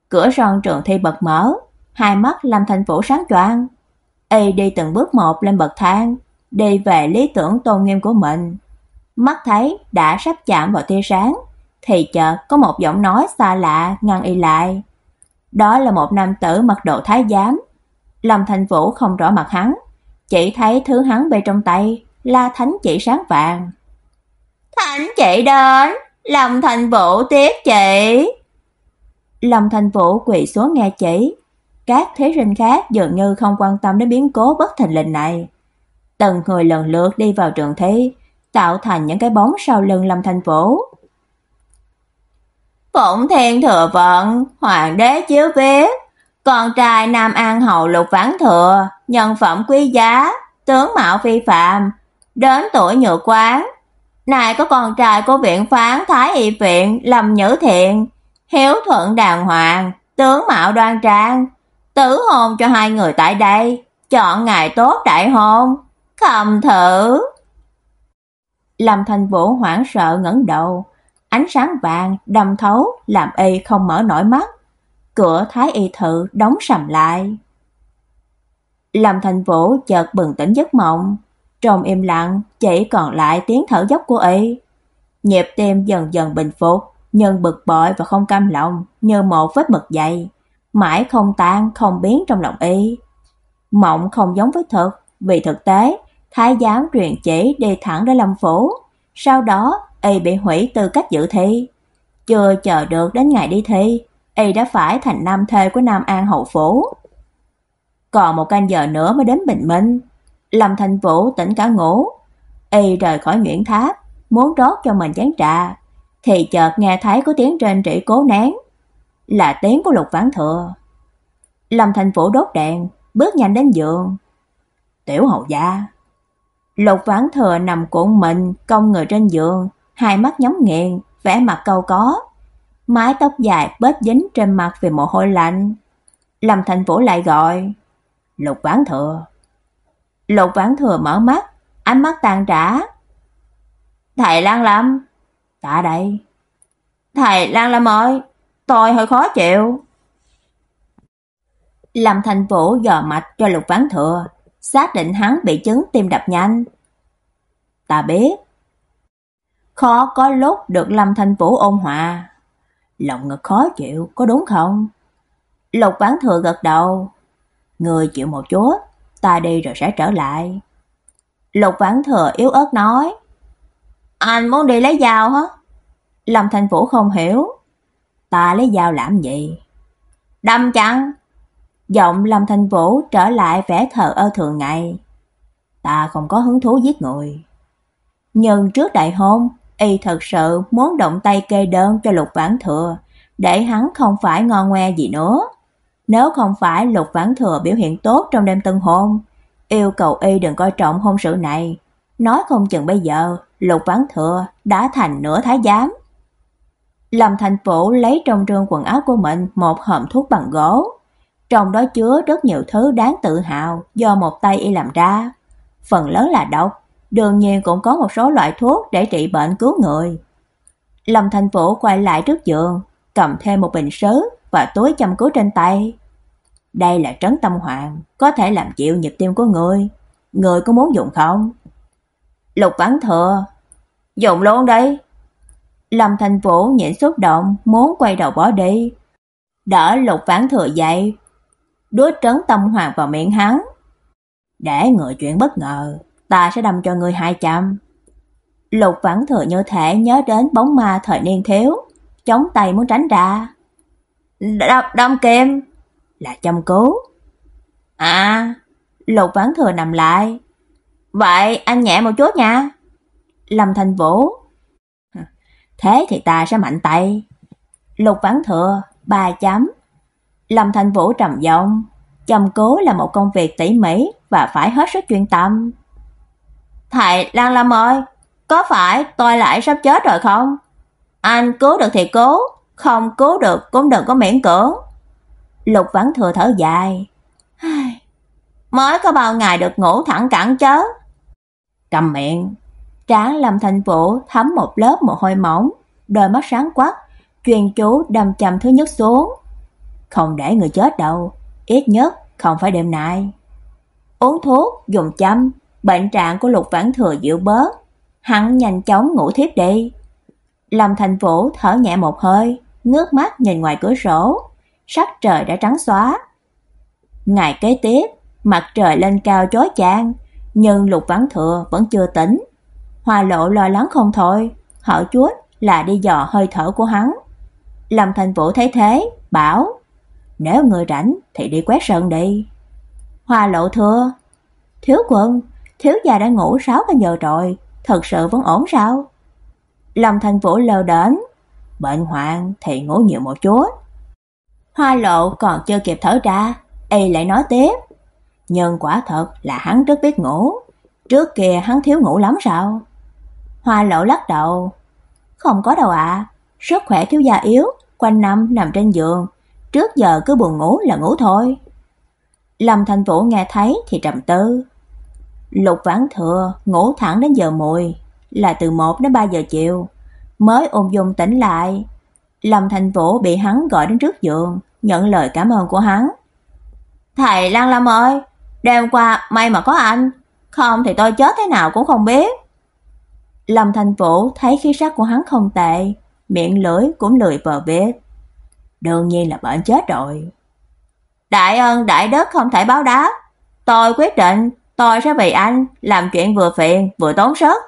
Cửa son trường thi bật mở, hai mắt Lâm thành Vũ sáng choang. Y đi từng bước một lên bậc thang, đi về lý tưởng tôn nghiêm của mình. Mắt thấy đã sắp chạm vào tia sáng, thì chợt có một giọng nói xa lạ ngăn y lại. Đó là một nam tử mặc đồ thái giám. Lâm Thành Vũ không rõ mặt hắn, chỉ thấy thứ hắn bê trong tay là thánh chỉ sáng vàng. Thánh chạy đến, Lâm Thành Vũ tiếp chị. Lâm Thành Vũ quỳ xuống nghe chỉ, các thế sinh khác dường như không quan tâm đến biến cố bất thình lình này. Từng người lần lượt đi vào trường thi, tạo thành những cái bóng sau lưng Lâm Thành Vũ. Phụng Thiên Thừa Vận, Hoàng đế chiếu viết, con trai Nam An hậu Lục Vãn Thừa, nhân phẩm quý giá, tướng mạo phi phạm, đến tuổi nhược quán. Này có con trai của viện phán Thái Y viện Lâm Nhữ Thiện, hiếu thuận đàng hoàng, tướng mạo đoan trang, tử hôn cho hai người tại đây, chọn ngày tốt đại hôn, cầm thử. Lâm Thành Vũ hoảng sợ ngẩng đầu, ánh sáng vàng đâm thấu làm y không mở nổi mắt. Cửa Thái y thự đóng sầm lại. Lâm Thành Vũ chợt bừng tỉnh giấc mộng, trong im lặng chỉ còn lại tiếng thở dốc của y. Nhịp tim dần dần bình phục, nhưng bực bội và không cam lòng như một vết mực dày, mãi không tan không biến trong lòng y. Mộng không giống với thực, vì thực tế, thái giám truyền chỉ đi thẳng đến Lâm phủ, sau đó y bị hủy tư cách dự thi. Chưa chờ được đến ngày đi thi, y đã phải thành nam thê của Nam An hậu phủ. Còn một canh giờ nữa mới đến bình minh, Lâm Thành Vũ tỉnh cả ngủ, y rời khỏi Nguyễn Tháp, muốn rót cho mình chén trà, thì chợt nghe thấy có tiếng trên rỉ cố nén, là tiếng của Lục Vãn Thừa. Lâm Thành Vũ đốt đèn, bước nhanh đến giường. "Tiểu hầu gia." Lục Vãn Thừa nằm cuộn mình, cong người trên giường, hai mắt nhắm nghiền, vẻ mặt câu có. Mái tóc dài bết dính trên mặt vì mồ hôi lạnh. Lâm Thành Vũ lại gọi, "Lục Vãn Thừa." Lục Vãn Thừa mở mắt, ánh mắt tàn trả. "Thầy Lan Lâm." ta đây." "Thầy Lan Lâm ơi, tôi hơi khó chịu." Lâm Thành Vũ dò mạch cho Lục Vãn Thừa, xác định hắn bị chứng tim đập nhanh. "Ta biết." Khó có lúc được Lâm Thành Vũ ôn hòa. Lòng ngực khó chịu, có đúng không? Lục Vãn Thừa gật đầu. Người chịu một chút, ta đi rồi sẽ trở lại. Lục Vãn Thừa yếu ớt nói. Anh muốn đi lấy dao hả? Lâm Thành Vũ không hiểu. Ta lấy dao làm gì? Đâm chăng? Giọng Lâm Thành Vũ trở lại vẻ thờ ơ thường ngày. Ta không có hứng thú giết người. Nhưng trước đại hôn, y thật sự muốn động tay kê đơn cho Lục Vãn Thừa, để hắn không phải ngon ngoe gì nữa. Nếu không phải Lục Vãn Thừa biểu hiện tốt trong đêm tân hôn, yêu cầu y đừng coi trọng hôn sự này, nói không chừng bây giờ Lục Vãn Thừa đã thành nửa thái giám. Lâm Thành Vũ lấy trong trương quần áo của mình một hòm thuốc bằng gỗ, trong đó chứa rất nhiều thứ đáng tự hào do một tay y làm ra, phần lớn là độc, đương nhiên cũng có một số loại thuốc để trị bệnh cứu người. Lâm Thành Vũ quay lại trước giường, cầm thêm một bình sứ và túi châm cứu trên tay. Đây là trấn tâm hoàng, có thể làm chịu nhịp tim của người. Người có muốn dùng không? Lục Vãn Thừa, dùng luôn đi. Lâm Thành Vũ nhịn xúc động, muốn quay đầu bỏ đi. Đỡ Lục Vãn Thừa dậy, đuốt trấn tâm hoàng vào miệng hắn. Để người chuyện bất ngờ, ta sẽ đâm cho ngươi 200. Lục Vãn Thừa như thể nhớ đến bóng ma thời niên thiếu, chống tay muốn tránh ra. Đâm, đâm kim là châm cứu. À, Lục Vãn Thừa nằm lại. Vậy anh nhẹ một chút nha. Lâm Thành Vũ. Thế thì ta sẽ mạnh tay. Lục Vãn Thừa, ba chấm. Lâm Thành Vũ trầm giọng, châm cứu là một công việc tỉ mỉ và phải hết sức chuyên tâm. Thầy Lan Lâm ơi, có phải tôi lại sắp chết rồi không? Anh cứu được thì cứu, không cứu được cũng đừng có miễn cưỡng. Lục Vãn Thừa thở dài. Mới có bao ngày được ngủ thẳng cẳng chớ. Cầm miệng. Trán Lâm Thành Vũ thấm một lớp mồ hôi mỏng, đôi mắt sáng quắc, chuyên chú đâm chầm thứ nhất xuống. Không để người chết đâu, ít nhất không phải đêm nay. Uống thuốc, dùng châm, bệnh trạng của Lục Vãn Thừa dịu bớt, hắn nhanh chóng ngủ thiếp đi. Lâm Thành Vũ thở nhẹ một hơi, ngước mắt nhìn ngoài cửa sổ, sắc trời đã trắng xóa. Ngày kế tiếp, mặt trời lên cao chói chang, nhưng Lục Vãn Thừa vẫn chưa tỉnh. Hoa Lộ lo lắng không thôi, hỏi chuốt là đi dò hơi thở của hắn. Lâm Thành Vũ thấy thế, bảo: "Nếu người rảnh thì đi quét sân đi." Hoa Lộ thưa: "Thiếu quân, thiếu gia đã ngủ 6 giờ rồi, thật sự vẫn ổn sao?" Lâm Thành Vũ lờ đễnh, bệnh hoạn thì ngủ nhiều một chút. Hoa Lộ còn chưa kịp thở ra, y lại nói tiếp, nhưng quả thật là hắn rất biết ngủ, trước kia hắn thiếu ngủ lắm sao? Hoa Lộ lắc đầu, không có đâu ạ, sức khỏe thiếu gia yếu, quanh năm nằm trên giường, trước giờ cứ buồn ngủ là ngủ thôi. Lâm Thành Vũ nghe thấy thì trầm tư. Lục Vãn Thừa ngủ thẳng đến giờ muội, là từ 1 đến 3 giờ chiều, mới ung dung tỉnh lại. Lâm Thành Vũ bị hắn gọi đến trước giường, nhận lời cảm ơn của hắn. "Thầy Lan Lâm ơi, đêm qua may mà có anh, không thì tôi chết thế nào cũng không biết." Lâm Thành Vũ thấy khí sắc của hắn không tệ, miệng lưỡi cũng lười vờ biết. Đương nhiên là bệnh chết rồi. Đại ân đại đức không thể báo đáp, tôi quyết định tôi sẽ vì anh làm chuyện vừa phiền vừa tốn sức.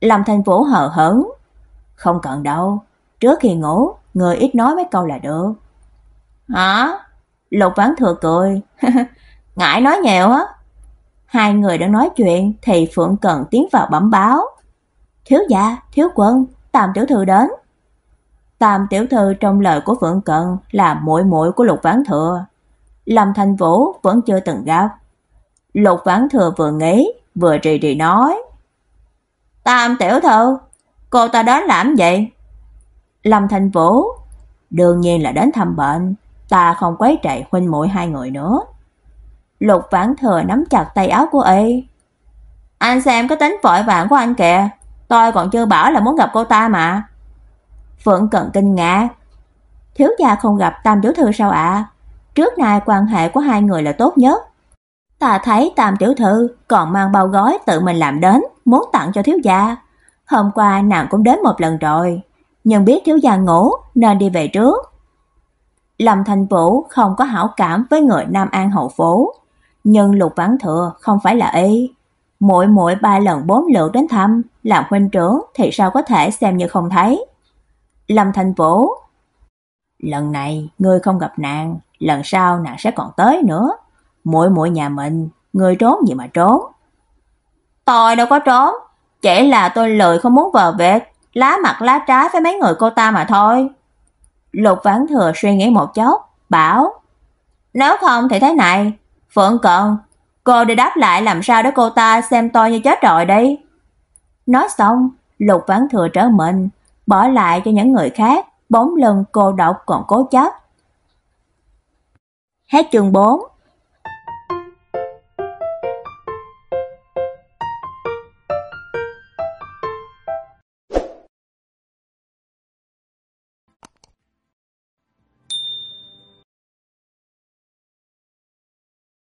Lâm Thành Vũ hờ hững, không cần đâu, trước khi ngủ, người ít nói mấy câu là được. Hả? Lục Vãn Thừa cười. *laughs* Ngại nói nhiều á. Hai người đang nói chuyện thì Phượng Cần tiến vào bẩm báo. Thiếu gia, thiếu quân, Tam tiểu thư đến. Tam tiểu thư trong lời của Phượng Cận là muội muội của Lục Vãn Thừa. Lâm Thành Vũ vẫn chưa từng gặp. Lục Vãn Thừa vừa nghĩ, vừa trì trì nói: "Tam tiểu thư, cô ta đến làm vậy, Lâm Thành Vũ: "Đương nhiên là đến thăm bệnh, ta không quấy rầy huynh muội hai người nữa." Lục Vãn Thừa nắm chặt tay áo của y. "Anh xem cái tính vội vàng của anh kìa, tôi còn chưa bảo là muốn gặp cô ta mà." Phượng Cận kinh ngạc. Thiếu gia không gặp Tam tiểu thư sao ạ? Trước nay quan hệ của hai người là tốt nhất. Ta thấy Tam tiểu thư còn mang bao gói tự mình làm đến, muốn tặng cho thiếu gia. Hôm qua nàng cũng đến một lần rồi, nhưng biết thiếu gia ngủ nên đi về trước. Lâm Thành Vũ không có hảo cảm với người Nam An hậu phố, nhưng Lục Vãn Thừa không phải là y. Mỗi mỗi ba lần bốn lượt đến thăm, làm huynh trưởng thì sao có thể xem như không thấy. Lâm Thành Vũ Lần này ngươi không gặp nàng, lần sau nàng sẽ còn tới nữa. Mỗi mỗi nhà mình, ngươi trốn gì mà trốn? Tôi đâu có trốn, chỉ là tôi lười không muốn vờ vẹt, lá mặt lá trái với mấy người cô ta mà thôi. Lục Vãn Thừa suy nghĩ một chốc, bảo: "Nếu không thì thế này, Phượng Cận, cô đi đáp lại làm sao để cô ta xem tôi như chết rồi đi." Nói xong, Lục Vãn Thừa trở mình, bỏ lại cho những người khác bóng lưng cô độc còn cố chấp. Hết chương 4